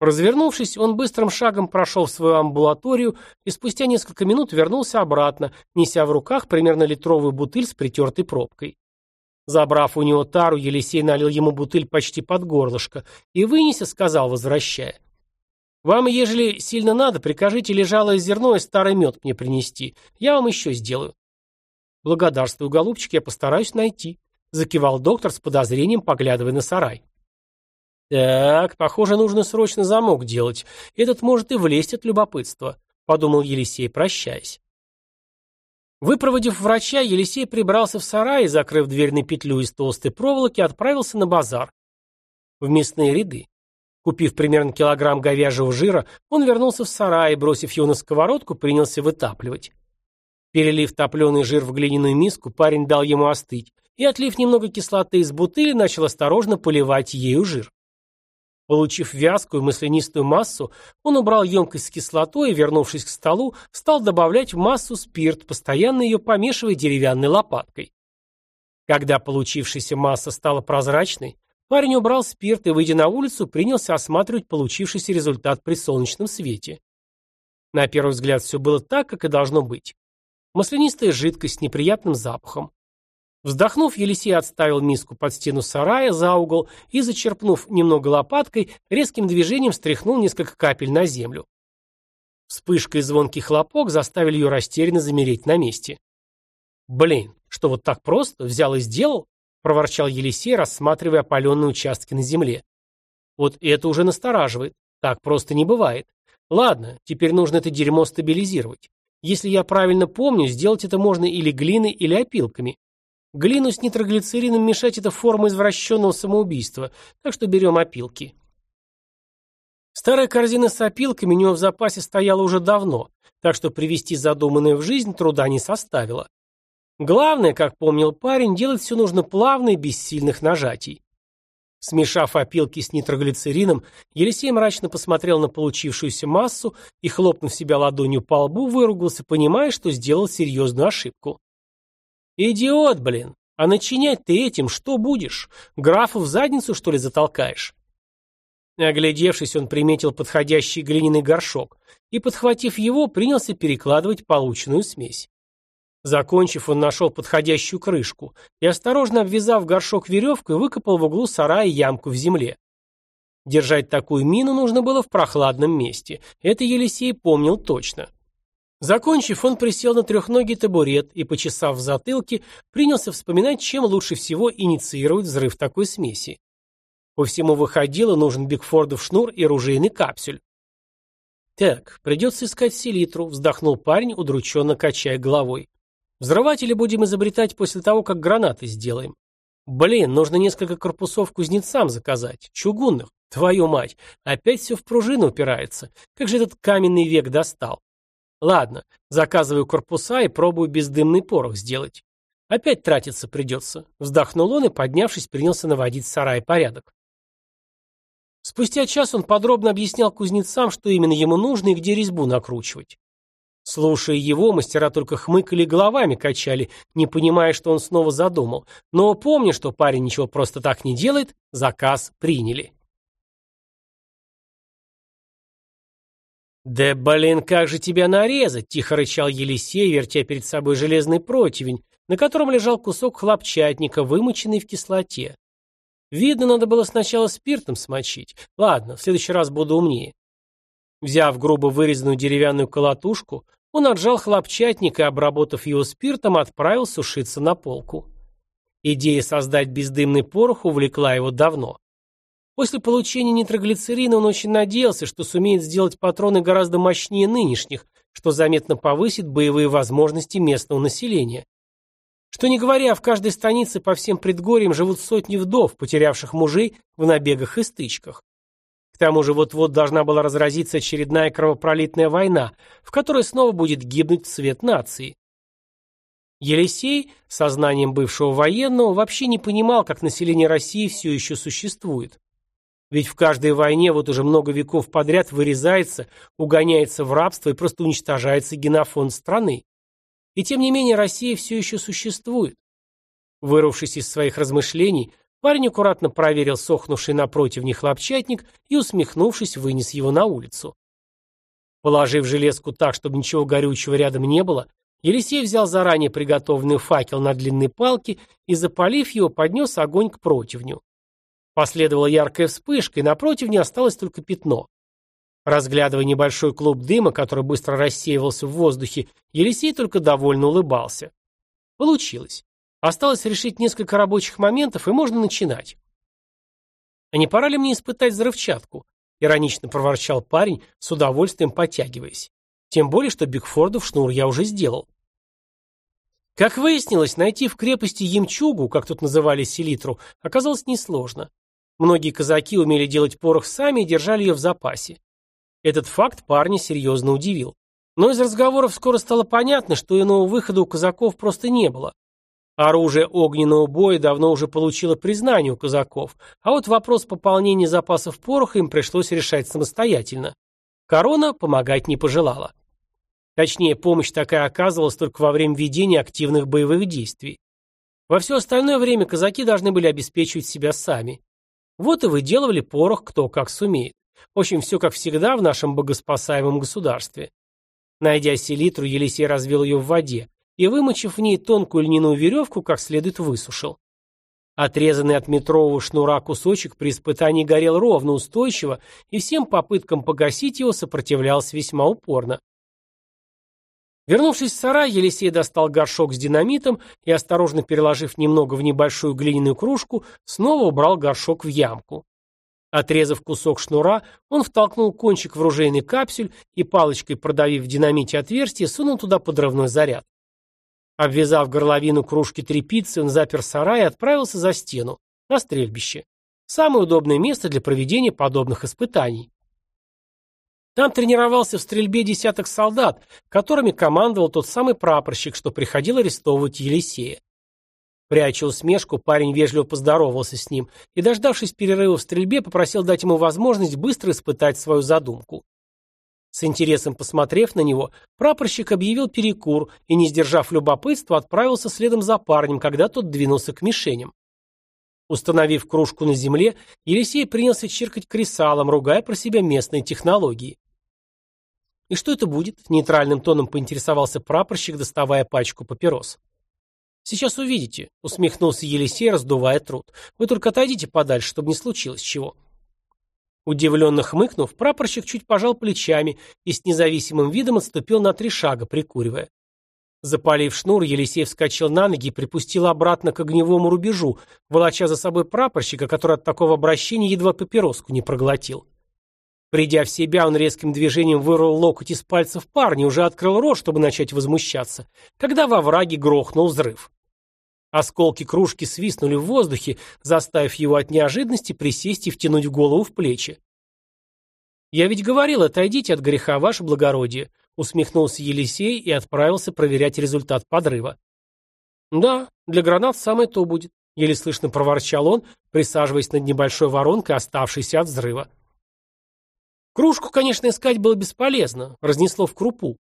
Развернувшись, он быстрым шагом прошел в свою амбулаторию и спустя несколько минут вернулся обратно, неся в руках примерно литровую бутыль с притертой пробкой. Забрав у него тару, Елисей налил ему бутыль почти под горлышко и, вынеся, сказал, возвращая. «Вам, ежели сильно надо, прикажите лежалое зерно и старый мед мне принести. Я вам еще сделаю». «Благодарствую, голубчик, я постараюсь найти», — закивал доктор с подозрением, поглядывая на сарай. «Так, похоже, нужно срочно замок делать. Этот может и влезть от любопытства», — подумал Елисей, прощаясь. Выпроводив врача, Елисей прибрался в сарай закрыв дверь на петлю из толстой проволоки, отправился на базар. В мясные ряды. Купив примерно килограмм говяжьего жира, он вернулся в сарай бросив его на сковородку, принялся вытапливать. Перелив топленый жир в глиняную миску, парень дал ему остыть и, отлив немного кислоты из бутыли, начал осторожно поливать ею жир. Получив вязкую маслянистую массу, он убрал емкость с кислотой и, вернувшись к столу, стал добавлять в массу спирт, постоянно ее помешивая деревянной лопаткой. Когда получившаяся масса стала прозрачной, парень убрал спирт и, выйдя на улицу, принялся осматривать получившийся результат при солнечном свете. На первый взгляд все было так, как и должно быть. Маслянистая жидкость с неприятным запахом. Вздохнув, Елисей отставил миску под стену сарая за угол и, зачерпнув немного лопаткой, резким движением стряхнул несколько капель на землю. Вспышка и звонкий хлопок заставили ее растерянно замереть на месте. «Блин, что вот так просто? Взял и сделал?» — проворчал Елисей, рассматривая опаленные участки на земле. «Вот это уже настораживает. Так просто не бывает. Ладно, теперь нужно это дерьмо стабилизировать. Если я правильно помню, сделать это можно или глиной, или опилками. Глину с нитроглицерином мешать – это форма извращенного самоубийства, так что берем опилки. Старая корзина с опилками у него в запасе стояла уже давно, так что привести задуманное в жизнь труда не составило. Главное, как помнил парень, делать все нужно плавно и без сильных нажатий. Смешав опилки с нитроглицерином, Елисей мрачно посмотрел на получившуюся массу и, хлопнув себя ладонью по лбу, выругался, понимая, что сделал серьезную ошибку. «Идиот, блин! А начинять ты этим что будешь? Графу в задницу, что ли, затолкаешь?» Оглядевшись, он приметил подходящий глиняный горшок и, подхватив его, принялся перекладывать полученную смесь. Закончив, он нашел подходящую крышку и, осторожно обвязав горшок веревкой, выкопал в углу сарая ямку в земле. Держать такую мину нужно было в прохладном месте. Это Елисей помнил точно. Закончив, он присел на трехногий табурет и, почесав в затылке, принялся вспоминать, чем лучше всего инициировать взрыв такой смеси. По всему выходило, нужен Бигфордов шнур и ружейный капсюль. «Так, придется искать селитру», — вздохнул парень, удрученно качая головой. «Взрыватели будем изобретать после того, как гранаты сделаем. Блин, нужно несколько корпусов кузнецам заказать, чугунных. Твою мать, опять все в пружину упирается. Как же этот каменный век достал? Ладно, заказываю корпуса и пробую бездымный порох сделать. Опять тратиться придется. Вздохнул он и, поднявшись, принялся наводить в порядок. Спустя час он подробно объяснял кузнецам, что именно ему нужно и где резьбу накручивать. Слушая его, мастера только хмыкали головами качали, не понимая, что он снова задумал. Но помня, что парень ничего просто так не делает, заказ приняли. «Да, блин, как же тебя нарезать?» – тихо рычал Елисей, вертя перед собой железный противень, на котором лежал кусок хлопчатника, вымоченный в кислоте. Видно, надо было сначала спиртом смочить. Ладно, в следующий раз буду умнее. Взяв грубо вырезанную деревянную колотушку, он отжал хлопчатник и, обработав его спиртом, отправил сушиться на полку. Идея создать бездымный порох увлекла его давно. После получения нитроглицерина он очень надеялся, что сумеет сделать патроны гораздо мощнее нынешних, что заметно повысит боевые возможности местного населения. Что не говоря, в каждой станице по всем предгорьям живут сотни вдов, потерявших мужей в набегах и стычках. К тому же вот-вот должна была разразиться очередная кровопролитная война, в которой снова будет гибнуть цвет нации. Елисей, сознанием бывшего военного, вообще не понимал, как население России все еще существует. Ведь в каждой войне вот уже много веков подряд вырезается, угоняется в рабство и просто уничтожается генофонд страны. И тем не менее Россия все еще существует. Вырвавшись из своих размышлений, парень аккуратно проверил сохнувший на противне хлопчатник и, усмехнувшись, вынес его на улицу. Положив железку так, чтобы ничего горючего рядом не было, Елисей взял заранее приготовленный факел на длинной палке и, запалив его, поднес огонь к противню. Последовала яркая вспышка, и напротив не осталось только пятно. Разглядывая небольшой клуб дыма, который быстро рассеивался в воздухе, Елисей только довольно улыбался. Получилось. Осталось решить несколько рабочих моментов, и можно начинать. «А не пора ли мне испытать взрывчатку?» — иронично проворчал парень, с удовольствием подтягиваясь. «Тем более, что Бигфордов шнур я уже сделал». Как выяснилось, найти в крепости ямчугу, как тут называли селитру, оказалось несложно. Многие казаки умели делать порох сами и держали ее в запасе. Этот факт парня серьезно удивил. Но из разговоров скоро стало понятно, что иного выхода у казаков просто не было. Оружие огненного боя давно уже получило признание у казаков, а вот вопрос пополнения запасов пороха им пришлось решать самостоятельно. Корона помогать не пожелала. Точнее, помощь такая оказывалась только во время ведения активных боевых действий. Во все остальное время казаки должны были обеспечивать себя сами. Вот и выделывали порох кто как сумеет. В общем, все как всегда в нашем богоспасаемом государстве. Найдя селитру, Елисей развел ее в воде и, вымочив в ней тонкую льняную веревку, как следует высушил. Отрезанный от метрового шнура кусочек при испытании горел ровно, устойчиво, и всем попыткам погасить его сопротивлялся весьма упорно. Вернувшись в сарай, Елисей достал горшок с динамитом и, осторожно переложив немного в небольшую глиняную кружку, снова убрал горшок в ямку. Отрезав кусок шнура, он втолкнул кончик в ружейный капсюль и палочкой, продавив в динамите отверстие, сунул туда подрывной заряд. Обвязав горловину кружки тряпицы, он запер сарай и отправился за стену, на стрельбище. Самое удобное место для проведения подобных испытаний. Там тренировался в стрельбе десяток солдат, которыми командовал тот самый прапорщик, что приходил арестовывать Елисея. Пряча усмешку, парень вежливо поздоровался с ним и, дождавшись перерыва в стрельбе, попросил дать ему возможность быстро испытать свою задумку. С интересом посмотрев на него, прапорщик объявил перекур и, не сдержав любопытства, отправился следом за парнем, когда тот двинулся к мишеням. Установив кружку на земле, Елисей принялся чиркать кресалом, ругая про себя местные технологии. «И что это будет?» — нейтральным тоном поинтересовался прапорщик, доставая пачку папирос. «Сейчас увидите», — усмехнулся Елисей, раздувая труд. «Вы только отойдите подальше, чтобы не случилось чего». Удивленно хмыкнув, прапорщик чуть пожал плечами и с независимым видом отступил на три шага, прикуривая. Запалив шнур, Елисей вскочил на ноги и припустил обратно к огневому рубежу, волоча за собой прапорщика, который от такого обращения едва папироску не проглотил. Придя в себя, он резким движением вырвал локоть из пальцев парня, уже открыл рот, чтобы начать возмущаться, когда во враге грохнул взрыв. Осколки кружки свистнули в воздухе, заставив его от неожиданности присесть и втянуть голову в плечи. «Я ведь говорил, отойдите от греха, ваше благородие», усмехнулся Елисей и отправился проверять результат подрыва. «Да, для гранат самое то будет», — еле слышно проворчал он, присаживаясь над небольшой воронкой, оставшейся от взрыва. Кружку, конечно, искать было бесполезно, разнесло в крупу.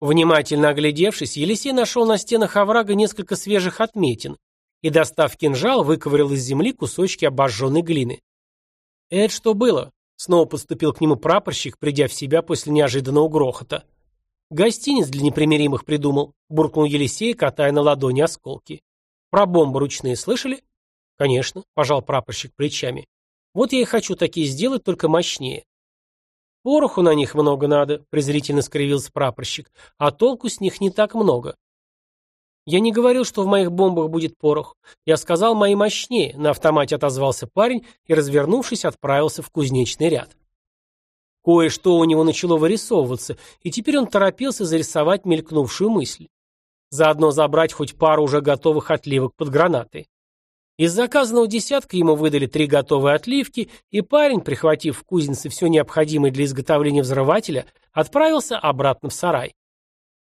Внимательно оглядевшись, Елисей нашел на стенах оврага несколько свежих отметин и, достав кинжал, выковырял из земли кусочки обожженной глины. «Это что было?» — снова подступил к нему прапорщик, придя в себя после неожиданного грохота. «Гостиниц для непримиримых придумал», — буркнул Елисей, катая на ладони осколки. «Про бомбы ручные слышали?» «Конечно», — пожал прапорщик плечами. «Вот я и хочу такие сделать, только мощнее. «Пороху на них много надо», — презрительно скривился прапорщик, «а толку с них не так много». «Я не говорил, что в моих бомбах будет порох. Я сказал, мои мощнее», — на автомате отозвался парень и, развернувшись, отправился в кузнечный ряд. Кое-что у него начало вырисовываться, и теперь он торопился зарисовать мелькнувшую мысль. Заодно забрать хоть пару уже готовых отливок под гранаты. Из заказанного десятка ему выдали три готовые отливки, и парень, прихватив в кузнице все необходимое для изготовления взрывателя, отправился обратно в сарай.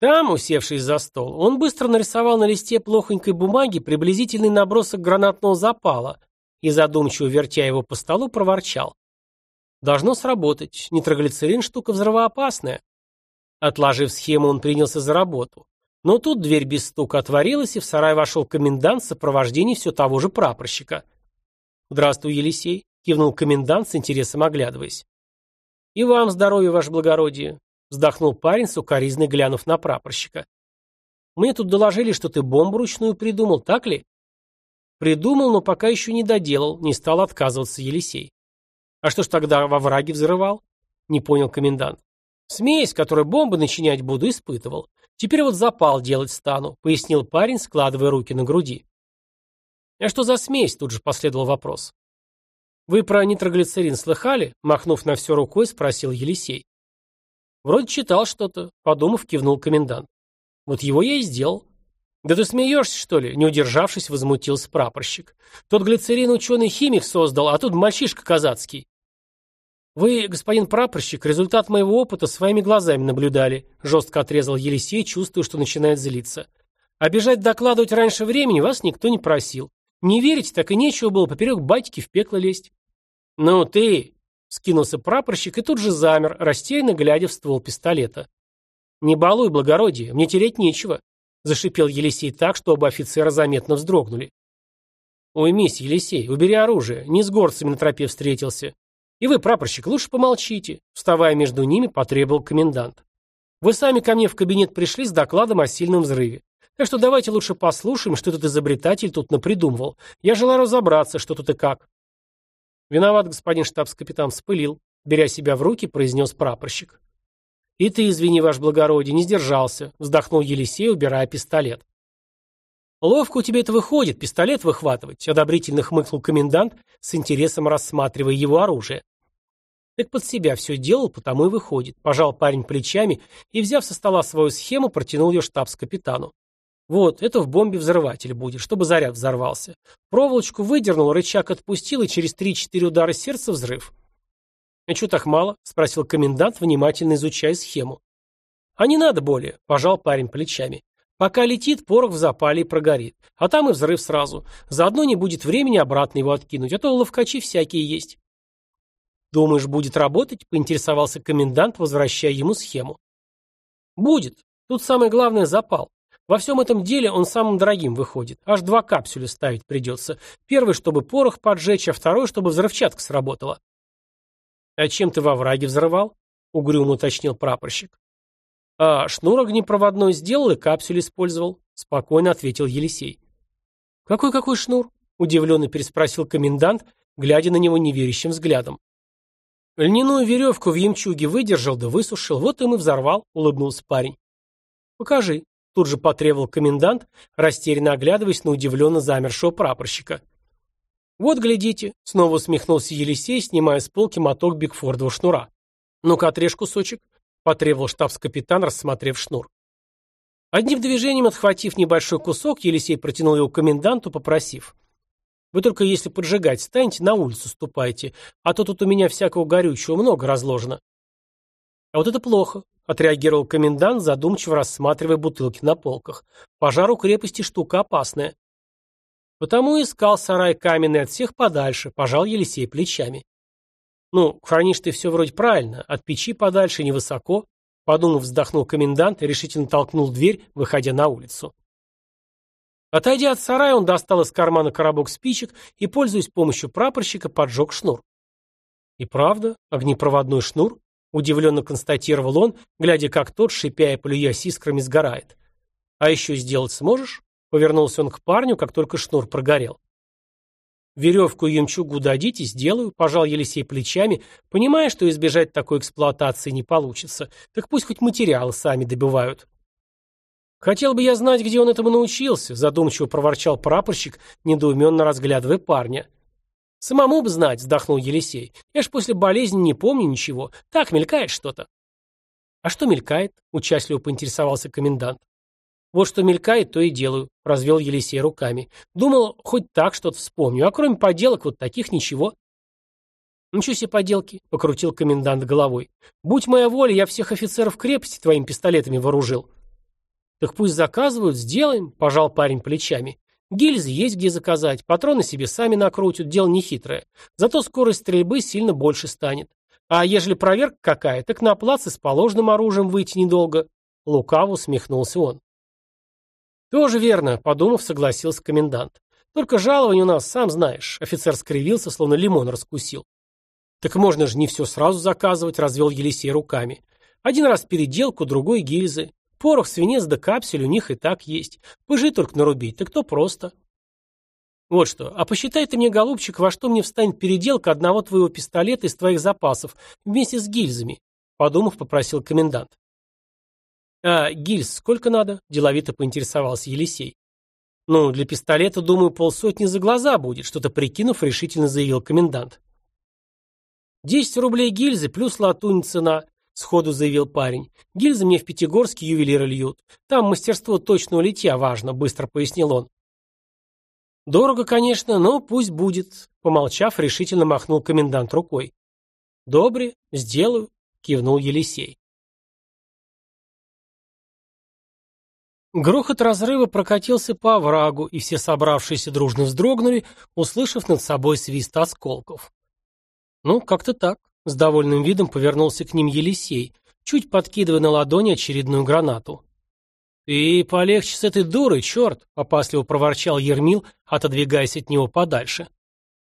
Там, усевшись за стол, он быстро нарисовал на листе плохонькой бумаги приблизительный набросок гранатного запала и, задумчиво вертя его по столу, проворчал. «Должно сработать. Нитроглицерин – штука взрывоопасная». Отложив схему, он принялся за работу. Но тут дверь без стука отворилась, и в сарай вошел комендант в сопровождении все того же прапорщика. «Здравствуй, Елисей», — кивнул комендант с интересом оглядываясь. «И вам здоровья, ваше благородие», — вздохнул парень, сукоризной глянув на прапорщика. «Мне тут доложили, что ты бомбу ручную придумал, так ли?» «Придумал, но пока еще не доделал», — не стал отказываться Елисей. «А что ж тогда во враге взрывал?» — не понял комендант. «Смесь, которой бомбы начинять буду, испытывал. Теперь вот запал делать стану», — пояснил парень, складывая руки на груди. «А что за смесь?» — тут же последовал вопрос. «Вы про нитроглицерин слыхали?» — махнув на все рукой, спросил Елисей. «Вроде читал что-то», — подумав, кивнул комендант. «Вот его я и сделал». «Да ты смеешься, что ли?» — не удержавшись, возмутился прапорщик. «Тот глицерин ученый-химик создал, а тут мальчишка казацкий. «Вы, господин прапорщик, результат моего опыта своими глазами наблюдали», жестко отрезал Елисей, чувствуя, что начинает злиться. «Обижать докладывать раньше времени вас никто не просил. Не верите, так и нечего было поперек батьки в пекло лезть». «Ну ты!» — скинулся прапорщик и тут же замер, растерянно глядя в ствол пистолета. «Не балуй, благородие, мне терять нечего», — зашипел Елисей так, что оба офицера заметно вздрогнули. «Уймись, Елисей, убери оружие, не с горцами на тропе встретился», и вы, прапорщик, лучше помолчите, вставая между ними, потребовал комендант. Вы сами ко мне в кабинет пришли с докладом о сильном взрыве. Так что давайте лучше послушаем, что этот изобретатель тут напридумывал. Я желаю разобраться, что тут и как. Виноват, господин штабс-капитан, вспылил. Беря себя в руки, произнес прапорщик. «И ты, извини, ваш благородие, не сдержался», — вздохнул Елисей, убирая пистолет. «Ловко у тебя это выходит, пистолет выхватывать», — одобрительно хмыкнул комендант, с интересом рассматривая его оружие. Так под себя все делал, потому и выходит. Пожал парень плечами и, взяв со стола свою схему, протянул ее штабс-капитану. Вот, это в бомбе взрыватель будет, чтобы заряд взорвался. Проволочку выдернул, рычаг отпустил, и через три-четыре удара сердца взрыв. «А что так мало?» — спросил комендант, внимательно изучая схему. «А не надо более», — пожал парень плечами. «Пока летит, порох в запале и прогорит. А там и взрыв сразу. Заодно не будет времени обратно его откинуть, а то ловкачи всякие есть». «Думаешь, будет работать?» – поинтересовался комендант, возвращая ему схему. «Будет. Тут самое главное – запал. Во всем этом деле он самым дорогим выходит. Аж два капсюля ставить придется. Первый, чтобы порох поджечь, а второй, чтобы взрывчатка сработала». «А чем ты во враге взрывал?» – угрюмо уточнил прапорщик. А шнур огнепроводной сделал и капсюль использовал, спокойно ответил Елисей. Какой-какой шнур? Удивленно переспросил комендант, глядя на него неверящим взглядом. Льняную веревку в ямчуге выдержал да высушил, вот им и взорвал, улыбнулся парень. Покажи, тут же потребовал комендант, растерянно оглядываясь на удивленно замершего прапорщика. Вот, глядите, снова усмехнулся Елисей, снимая с полки моток Бигфордова шнура. Ну-ка, отрежь кусочек, потребовал штабс-капитан, рассмотрев шнур. Одним движением отхватив небольшой кусок, Елисей протянул его коменданту, попросив. Вы только если поджигать станете, на улицу ступайте, а то тут у меня всякого горючего много разложено. А вот это плохо, отреагировал комендант, задумчиво рассматривая бутылки на полках. Пожар у крепости штука опасная. Потому искал сарай каменный от всех подальше, пожал Елисей плечами. Ну, хранишь ты все вроде правильно, от печи подальше, невысоко, подумав, вздохнул комендант и решительно толкнул дверь, выходя на улицу. Отойдя от сарая, он достал из кармана коробок спичек и, пользуясь помощью прапорщика, поджег шнур. И правда, огнепроводной шнур, удивленно констатировал он, глядя, как тот, шипя и плюясь искрами, сгорает. А еще сделать сможешь? Повернулся он к парню, как только шнур прогорел. Веревку и ямчугу дадите, сделаю, пожал Елисей плечами, понимая, что избежать такой эксплуатации не получится. Так пусть хоть материалы сами добывают. «Хотел бы я знать, где он этому научился», задумчиво проворчал прапорщик, недоуменно разглядывая парня. «Самому бы знать», вздохнул Елисей. «Я ж после болезни не помню ничего. Так, мелькает что-то». «А что мелькает?» – участливо поинтересовался комендант. «Вот что мелькает, то и делаю», – развел Елисей руками. «Думал, хоть так что-то вспомню, а кроме поделок вот таких ничего». «Ничего себе поделки», – покрутил комендант головой. «Будь моя воля, я всех офицеров крепости твоими пистолетами вооружил». «Так пусть заказывают, сделаем», – пожал парень плечами. «Гильзы есть где заказать, патроны себе сами накрутят, дело нехитрое. Зато скорость стрельбы сильно больше станет. А ежели проверка какая, так на плац и с положенным оружием выйти недолго». Лукаво усмехнулся он. «Тоже верно», – подумав, согласился комендант. «Только жалование у нас, сам знаешь». Офицер скривился, словно лимон раскусил. «Так можно же не все сразу заказывать», – развел Елисей руками. «Один раз переделку, другой гильзы. Порох, свинец да капсель у них и так есть. Пыжи только нарубить, так то просто. Вот что, а посчитай ты мне, голубчик, во что мне встанет переделка одного твоего пистолета из твоих запасов вместе с гильзами, подумав, попросил комендант. А гильз сколько надо? Деловито поинтересовался Елисей. Ну, для пистолета, думаю, полсотни за глаза будет, что-то прикинув, решительно заявил комендант. Десять рублей гильзы плюс латунь цена, — сходу заявил парень. «Гильзы мне в Пятигорске ювелиры льют. Там мастерство точного литья важно», — быстро пояснил он. «Дорого, конечно, но пусть будет», — помолчав, решительно махнул комендант рукой. «Добре, сделаю», — кивнул Елисей. Грохот разрыва прокатился по оврагу, и все собравшиеся дружно вздрогнули, услышав над собой свист осколков. «Ну, как-то так», с довольным видом повернулся к ним Елисей, чуть подкидывая на ладони очередную гранату. «Ты полегче с этой дурой, черт!» — опасливо проворчал Ермил, отодвигаясь от него подальше.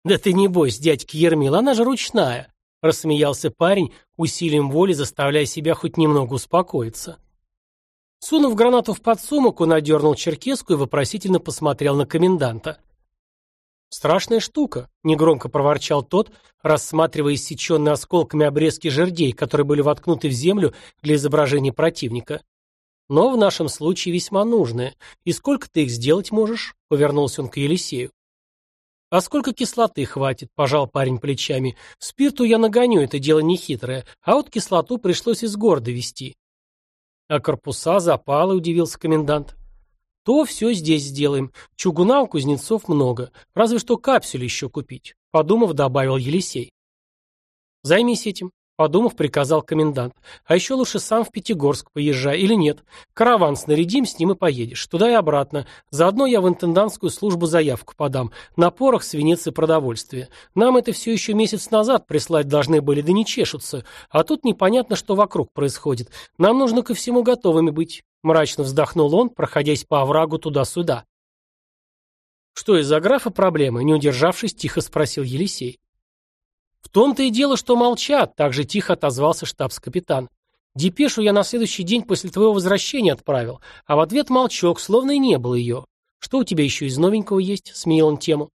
«Да ты не бойся, дядька Ермил, она же ручная!» — рассмеялся парень, усилием воли заставляя себя хоть немного успокоиться. Сунув гранату в подсумок, он одернул черкеску и вопросительно посмотрел на коменданта. «Страшная штука», — негромко проворчал тот, рассматривая иссеченные осколками обрезки жердей, которые были воткнуты в землю для изображения противника. «Но в нашем случае весьма нужная. И сколько ты их сделать можешь?» — повернулся он к Елисею. «А сколько кислоты хватит?» – пожал парень плечами. «Спирту я нагоню, это дело нехитрое, а вот кислоту пришлось из города везти». «А корпуса, запалы?» – удивился комендант то все здесь сделаем. Чугуна у кузнецов много. Разве что капсюль еще купить. Подумав, добавил Елисей. Займись этим. Подумав, приказал комендант. А еще лучше сам в Пятигорск поезжай или нет. Караван снарядим, с ним и поедешь. Туда и обратно. Заодно я в интендантскую службу заявку подам. На порох, свинец и продовольствие. Нам это все еще месяц назад прислать должны были, да не чешутся. А тут непонятно, что вокруг происходит. Нам нужно ко всему готовыми быть. Мрачно вздохнул он, проходясь по оврагу туда-сюда. «Что из-за графа проблемы?» Не удержавшись, тихо спросил Елисей. «В том-то и дело, что молчат», — так же тихо отозвался штабс-капитан. Депешу я на следующий день после твоего возвращения отправил, а в ответ молчок, словно и не было ее. Что у тебя еще из новенького есть?» — сменил он тему.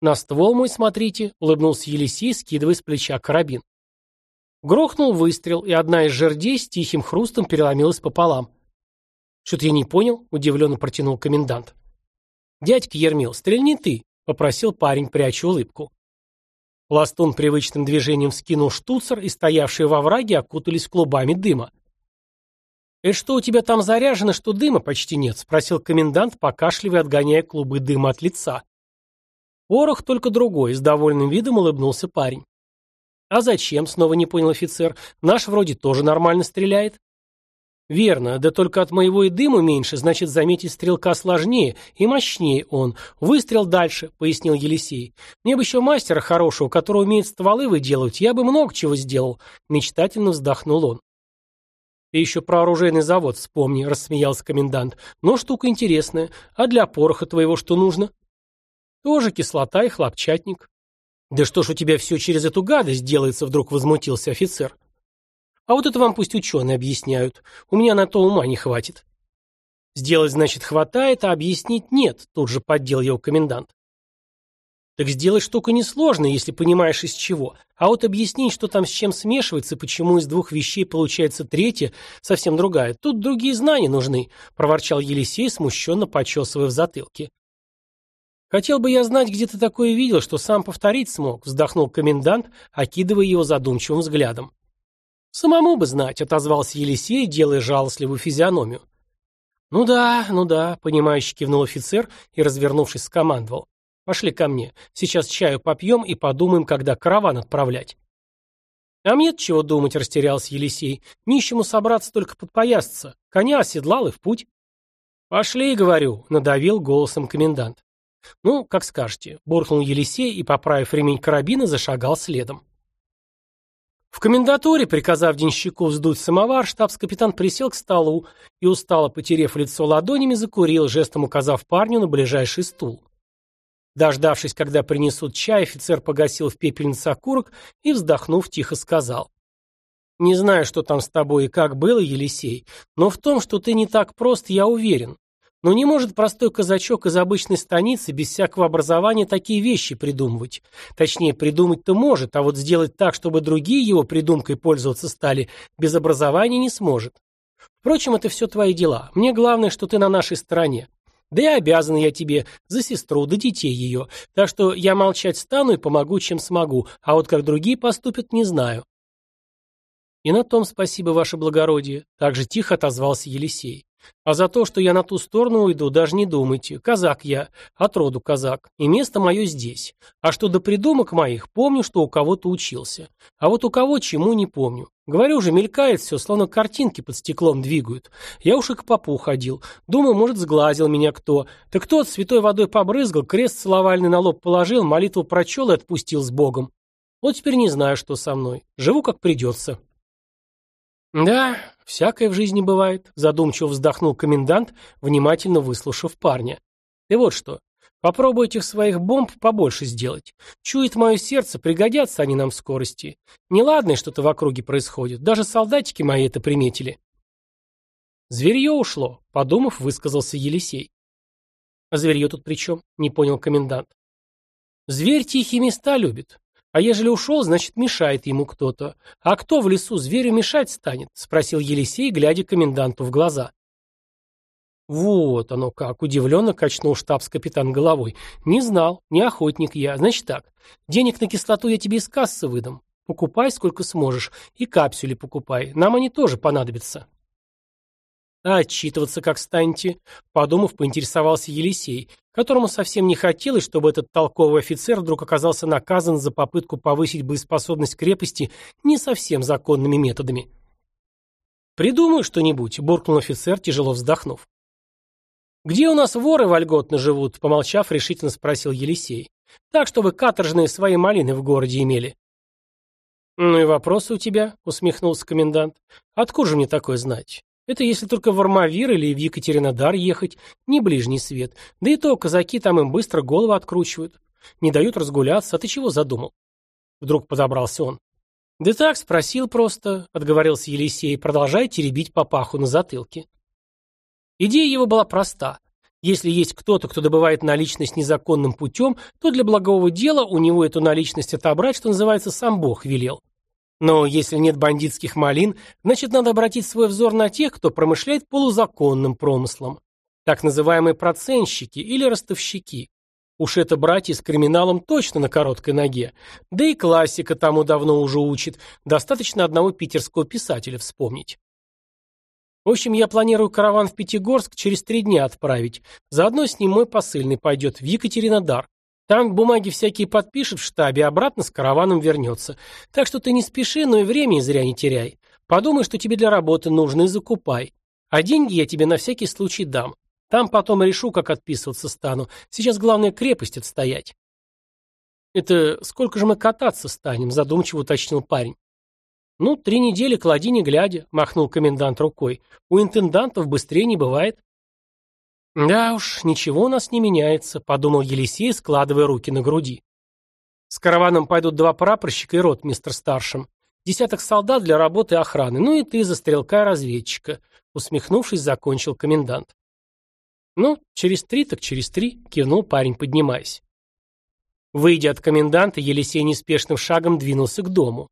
«На ствол мой смотрите», — улыбнулся Елисей, скидывая с плеча карабин. Грохнул выстрел, и одна из жердей с тихим хрустом переломилась пополам. «Что-то я не понял», — удивленно протянул комендант. «Дядька Ермил, стрельни ты», — попросил парень, пряча улыбку. Пластун привычным движением скинул штуцер, и стоявшие во враге окутались клубами дыма. «Это что у тебя там заряжено, что дыма почти нет?» — спросил комендант, покашливая, отгоняя клубы дыма от лица. Порох только другой, с довольным видом улыбнулся парень. «А зачем?» — снова не понял офицер. «Наш вроде тоже нормально стреляет». «Верно, да только от моего и дыма меньше, значит, заметить стрелка сложнее и мощнее он. Выстрел дальше», — пояснил Елисей. «Мне бы еще мастера хорошего, который умеет стволы выделывать, я бы много чего сделал», — мечтательно вздохнул он. «Ты еще про оружейный завод вспомни», — рассмеялся комендант. «Но штука интересная. А для пороха твоего что нужно?» «Тоже кислота и хлопчатник». «Да что ж у тебя все через эту гадость делается?» — вдруг возмутился офицер. А вот это вам пусть ученые объясняют. У меня на то ума не хватит. Сделать, значит, хватает, а объяснить нет, тут же поддел его комендант. Так сделать штука несложная, если понимаешь из чего. А вот объяснить, что там с чем смешивается, почему из двух вещей получается третья, совсем другая. Тут другие знания нужны, проворчал Елисей, смущенно почесывая в затылке. Хотел бы я знать, где ты такое видел, что сам повторить смог, вздохнул комендант, окидывая его задумчивым взглядом. «Самому бы знать», — отозвался Елисей, делая жалостливую физиономию. «Ну да, ну да», — понимающе кивнул офицер и, развернувшись, скомандовал. «Пошли ко мне. Сейчас чаю попьем и подумаем, когда караван отправлять». «А мне чего думать», — растерялся Елисей. «Нищему собраться только подпоясаться. Коня оседлал и в путь». «Пошли, — говорю», — надавил голосом комендант. «Ну, как скажете», — буркнул Елисей и, поправив ремень карабина, зашагал следом. В комендатуре, приказав денщику вздуть самовар, штабс-капитан присел к столу и, устало потерев лицо ладонями, закурил, жестом указав парню на ближайший стул. Дождавшись, когда принесут чай, офицер погасил в пепельнице окурок и, вздохнув, тихо сказал. «Не знаю, что там с тобой и как было, Елисей, но в том, что ты не так прост, я уверен. Но не может простой казачок из обычной станицы без всякого образования такие вещи придумывать. Точнее, придумать-то может, а вот сделать так, чтобы другие его придумкой пользоваться стали, без образования не сможет. Впрочем, это все твои дела. Мне главное, что ты на нашей стороне. Да и обязан я тебе за сестру, да детей ее. Так что я молчать стану и помогу, чем смогу, а вот как другие поступят, не знаю. И на том спасибо, ваше благородие, так же тихо отозвался Елисей. А за то, что я на ту сторону уйду, даже не думайте. Казак я, от роду казак, и место мое здесь. А что до придумок моих, помню, что у кого-то учился. А вот у кого чему не помню. Говорю же, мелькает все, словно картинки под стеклом двигают. Я уж и к попу ходил. Думаю, может, сглазил меня кто. Так тот святой водой побрызгал, крест целовальный на лоб положил, молитву прочел и отпустил с Богом. Вот теперь не знаю, что со мной. Живу как придется. Да, «Всякое в жизни бывает», — задумчиво вздохнул комендант, внимательно выслушав парня. «Ты вот что, попробуй этих своих бомб побольше сделать. Чует мое сердце, пригодятся они нам в скорости. Неладное что-то в округе происходит, даже солдатики мои это приметили». «Зверье ушло», — подумав, высказался Елисей. «А зверье тут при чем?» — не понял комендант. «Зверь тихие места любит. А ежели ушел, значит, мешает ему кто-то. А кто в лесу зверю мешать станет? Спросил Елисей, глядя коменданту в глаза. Вот оно как, удивленно качнул штабс-капитан головой. Не знал, не охотник я. Значит так, денег на кислоту я тебе из кассы выдам. Покупай сколько сможешь, и капсюли покупай. Нам они тоже понадобятся. А отчитываться как станете? Подумав, поинтересовался Елисей, которому совсем не хотелось, чтобы этот толковый офицер вдруг оказался наказан за попытку повысить боеспособность крепости не совсем законными методами. «Придумаю что-нибудь», — буркнул офицер, тяжело вздохнув. «Где у нас воры вольготно живут?» — помолчав, решительно спросил Елисей. «Так, чтобы каторжные свои малины в городе имели». «Ну и вопросы у тебя», — усмехнулся комендант. «Откуда же мне такое знать? Это если только в Армавир или в Екатеринодар ехать, не ближний свет. Да и то казаки там им быстро голову откручивают. Не дают разгуляться. А ты чего задумал? Вдруг подобрался он. «Да так, спросил просто», — отговорился Елисей, продолжая теребить папаху на затылке. Идея его была проста. Если есть кто-то, кто добывает наличность незаконным путем, то для благого дела у него эту наличность отобрать, что называется, сам Бог велел. Но если нет бандитских малин, значит надо обратить свой взор на тех, кто промышляет полузаконным промыслом. Так называемые процентщики или ростовщики. Уж это братья с криминалом точно на короткой ноге. Да и классика тому давно уже учит. Достаточно одного питерского писателя вспомнить. В общем, я планирую караван в Пятигорск через три дня отправить. Заодно с ним мой посыльный пойдет в Екатеринодар. Там бумаги всякие подпишет в штабе, обратно с караваном вернется. Так что ты не спеши, но и времени зря не теряй. Подумай, что тебе для работы нужно, и закупай. А деньги я тебе на всякий случай дам. Там потом решу, как отписываться стану. Сейчас главное крепость отстоять. Это сколько же мы кататься станем, задумчиво уточнил парень. Ну, три недели клади не глядя, махнул комендант рукой. У интендантов быстрее не бывает. Да уж, ничего у нас не меняется, подумал Елисей, складывая руки на груди. С караваном пойдут два прапорщика и рот, мистер старшим. Десяток солдат для работы и охраны, ну и ты за стрелка-разведчика, усмехнувшись, закончил комендант. «Ну, через три, так через три», — кивнул парень, поднимаясь. Выйдя от коменданта, Елисей неспешным шагом двинулся к дому.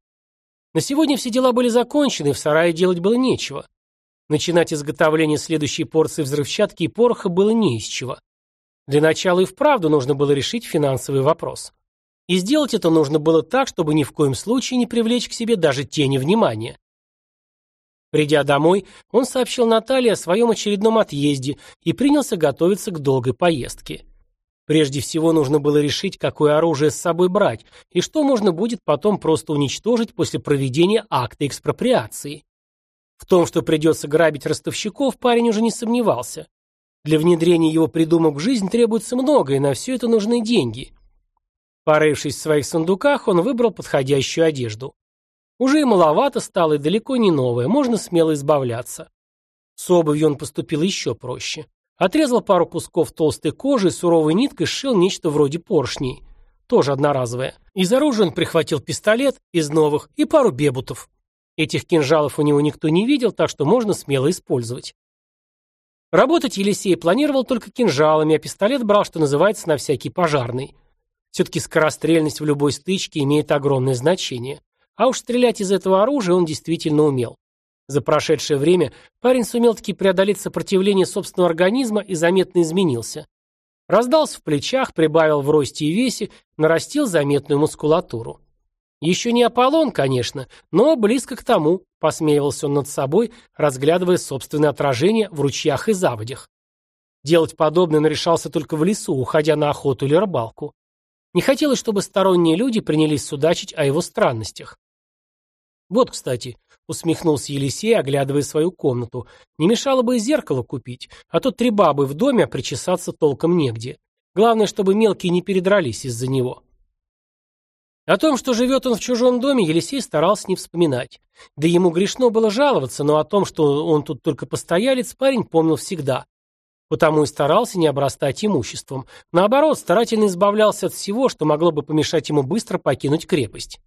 На сегодня все дела были закончены, в сарае делать было нечего. Начинать изготовление следующей порции взрывчатки и пороха было не из чего. Для начала и вправду нужно было решить финансовый вопрос. И сделать это нужно было так, чтобы ни в коем случае не привлечь к себе даже тени внимания. Придя домой, он сообщил Наталье о своем очередном отъезде и принялся готовиться к долгой поездке. Прежде всего нужно было решить, какое оружие с собой брать и что можно будет потом просто уничтожить после проведения акта экспроприации. В том, что придется грабить ростовщиков, парень уже не сомневался. Для внедрения его придумок в жизнь требуется много, и на все это нужны деньги. Порывшись в своих сундуках, он выбрал подходящую одежду. Уже и маловато стало, и далеко не новое, можно смело избавляться. С обувью он поступил еще проще. Отрезал пару кусков толстой кожи и суровой ниткой сшил нечто вроде поршней. Тоже одноразовое. Из оружия он прихватил пистолет из новых и пару бебутов. Этих кинжалов у него никто не видел, так что можно смело использовать. Работать Елисей планировал только кинжалами, а пистолет брал, что называется, на всякий пожарный. Все-таки скорострельность в любой стычке имеет огромное значение. А уж стрелять из этого оружия он действительно умел. За прошедшее время парень сумел таки преодолеть сопротивление собственного организма и заметно изменился. Раздался в плечах, прибавил в росте и весе, нарастил заметную мускулатуру. Еще не Аполлон, конечно, но близко к тому, посмеивался он над собой, разглядывая собственное отражение в ручьях и заводях. Делать подобное он решался только в лесу, уходя на охоту или рыбалку. Не хотелось, чтобы сторонние люди принялись судачить о его странностях. Вот, кстати, усмехнулся Елисей, оглядывая свою комнату. Не мешало бы и зеркало купить, а то три бабы в доме, а причесаться толком негде. Главное, чтобы мелкие не передрались из-за него. О том, что живет он в чужом доме, Елисей старался не вспоминать. Да ему грешно было жаловаться, но о том, что он тут только постоялец, парень помнил всегда. Потому и старался не обрастать имуществом. Наоборот, старательно избавлялся от всего, что могло бы помешать ему быстро покинуть крепость.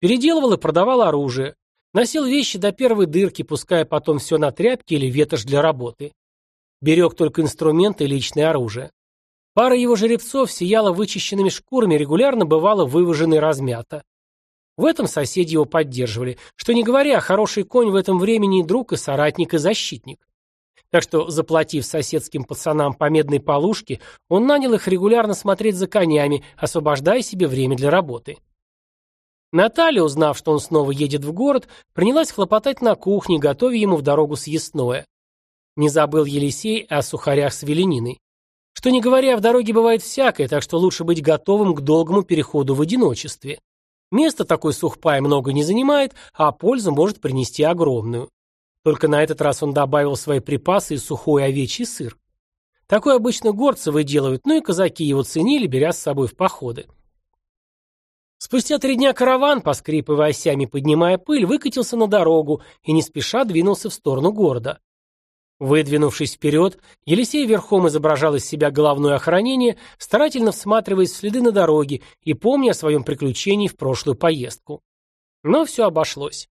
Переделывал и продавал оружие. Носил вещи до первой дырки, пуская потом все на тряпки или ветошь для работы. Берег только инструменты и личное оружие. Пара его жеребцов сияла вычищенными шкурами, регулярно бывало выважена и размята. В этом соседи его поддерживали. Что не говоря, хороший конь в этом времени и друг, и соратник, и защитник. Так что, заплатив соседским пацанам по медной полушке, он нанял их регулярно смотреть за конями, освобождая себе время для работы. Наталья, узнав, что он снова едет в город, принялась хлопотать на кухне, готовя ему в дорогу съестное. Не забыл Елисей о сухарях с велениной. Что не говоря, в дороге бывает всякое, так что лучше быть готовым к долгому переходу в одиночестве. Место такой сухпай много не занимает, а пользу может принести огромную. Только на этот раз он добавил свои припасы и сухой овечий сыр. Такой обычно горцы выделывают, ну и казаки его ценили, беря с собой в походы. Спустя три дня караван, поскрипывая осями, поднимая пыль, выкатился на дорогу и не спеша двинулся в сторону города. Выдвинувшись вперед, Елисей верхом изображал из себя головное охранение, старательно всматриваясь в следы на дороге и помня о своем приключении в прошлую поездку. Но все обошлось.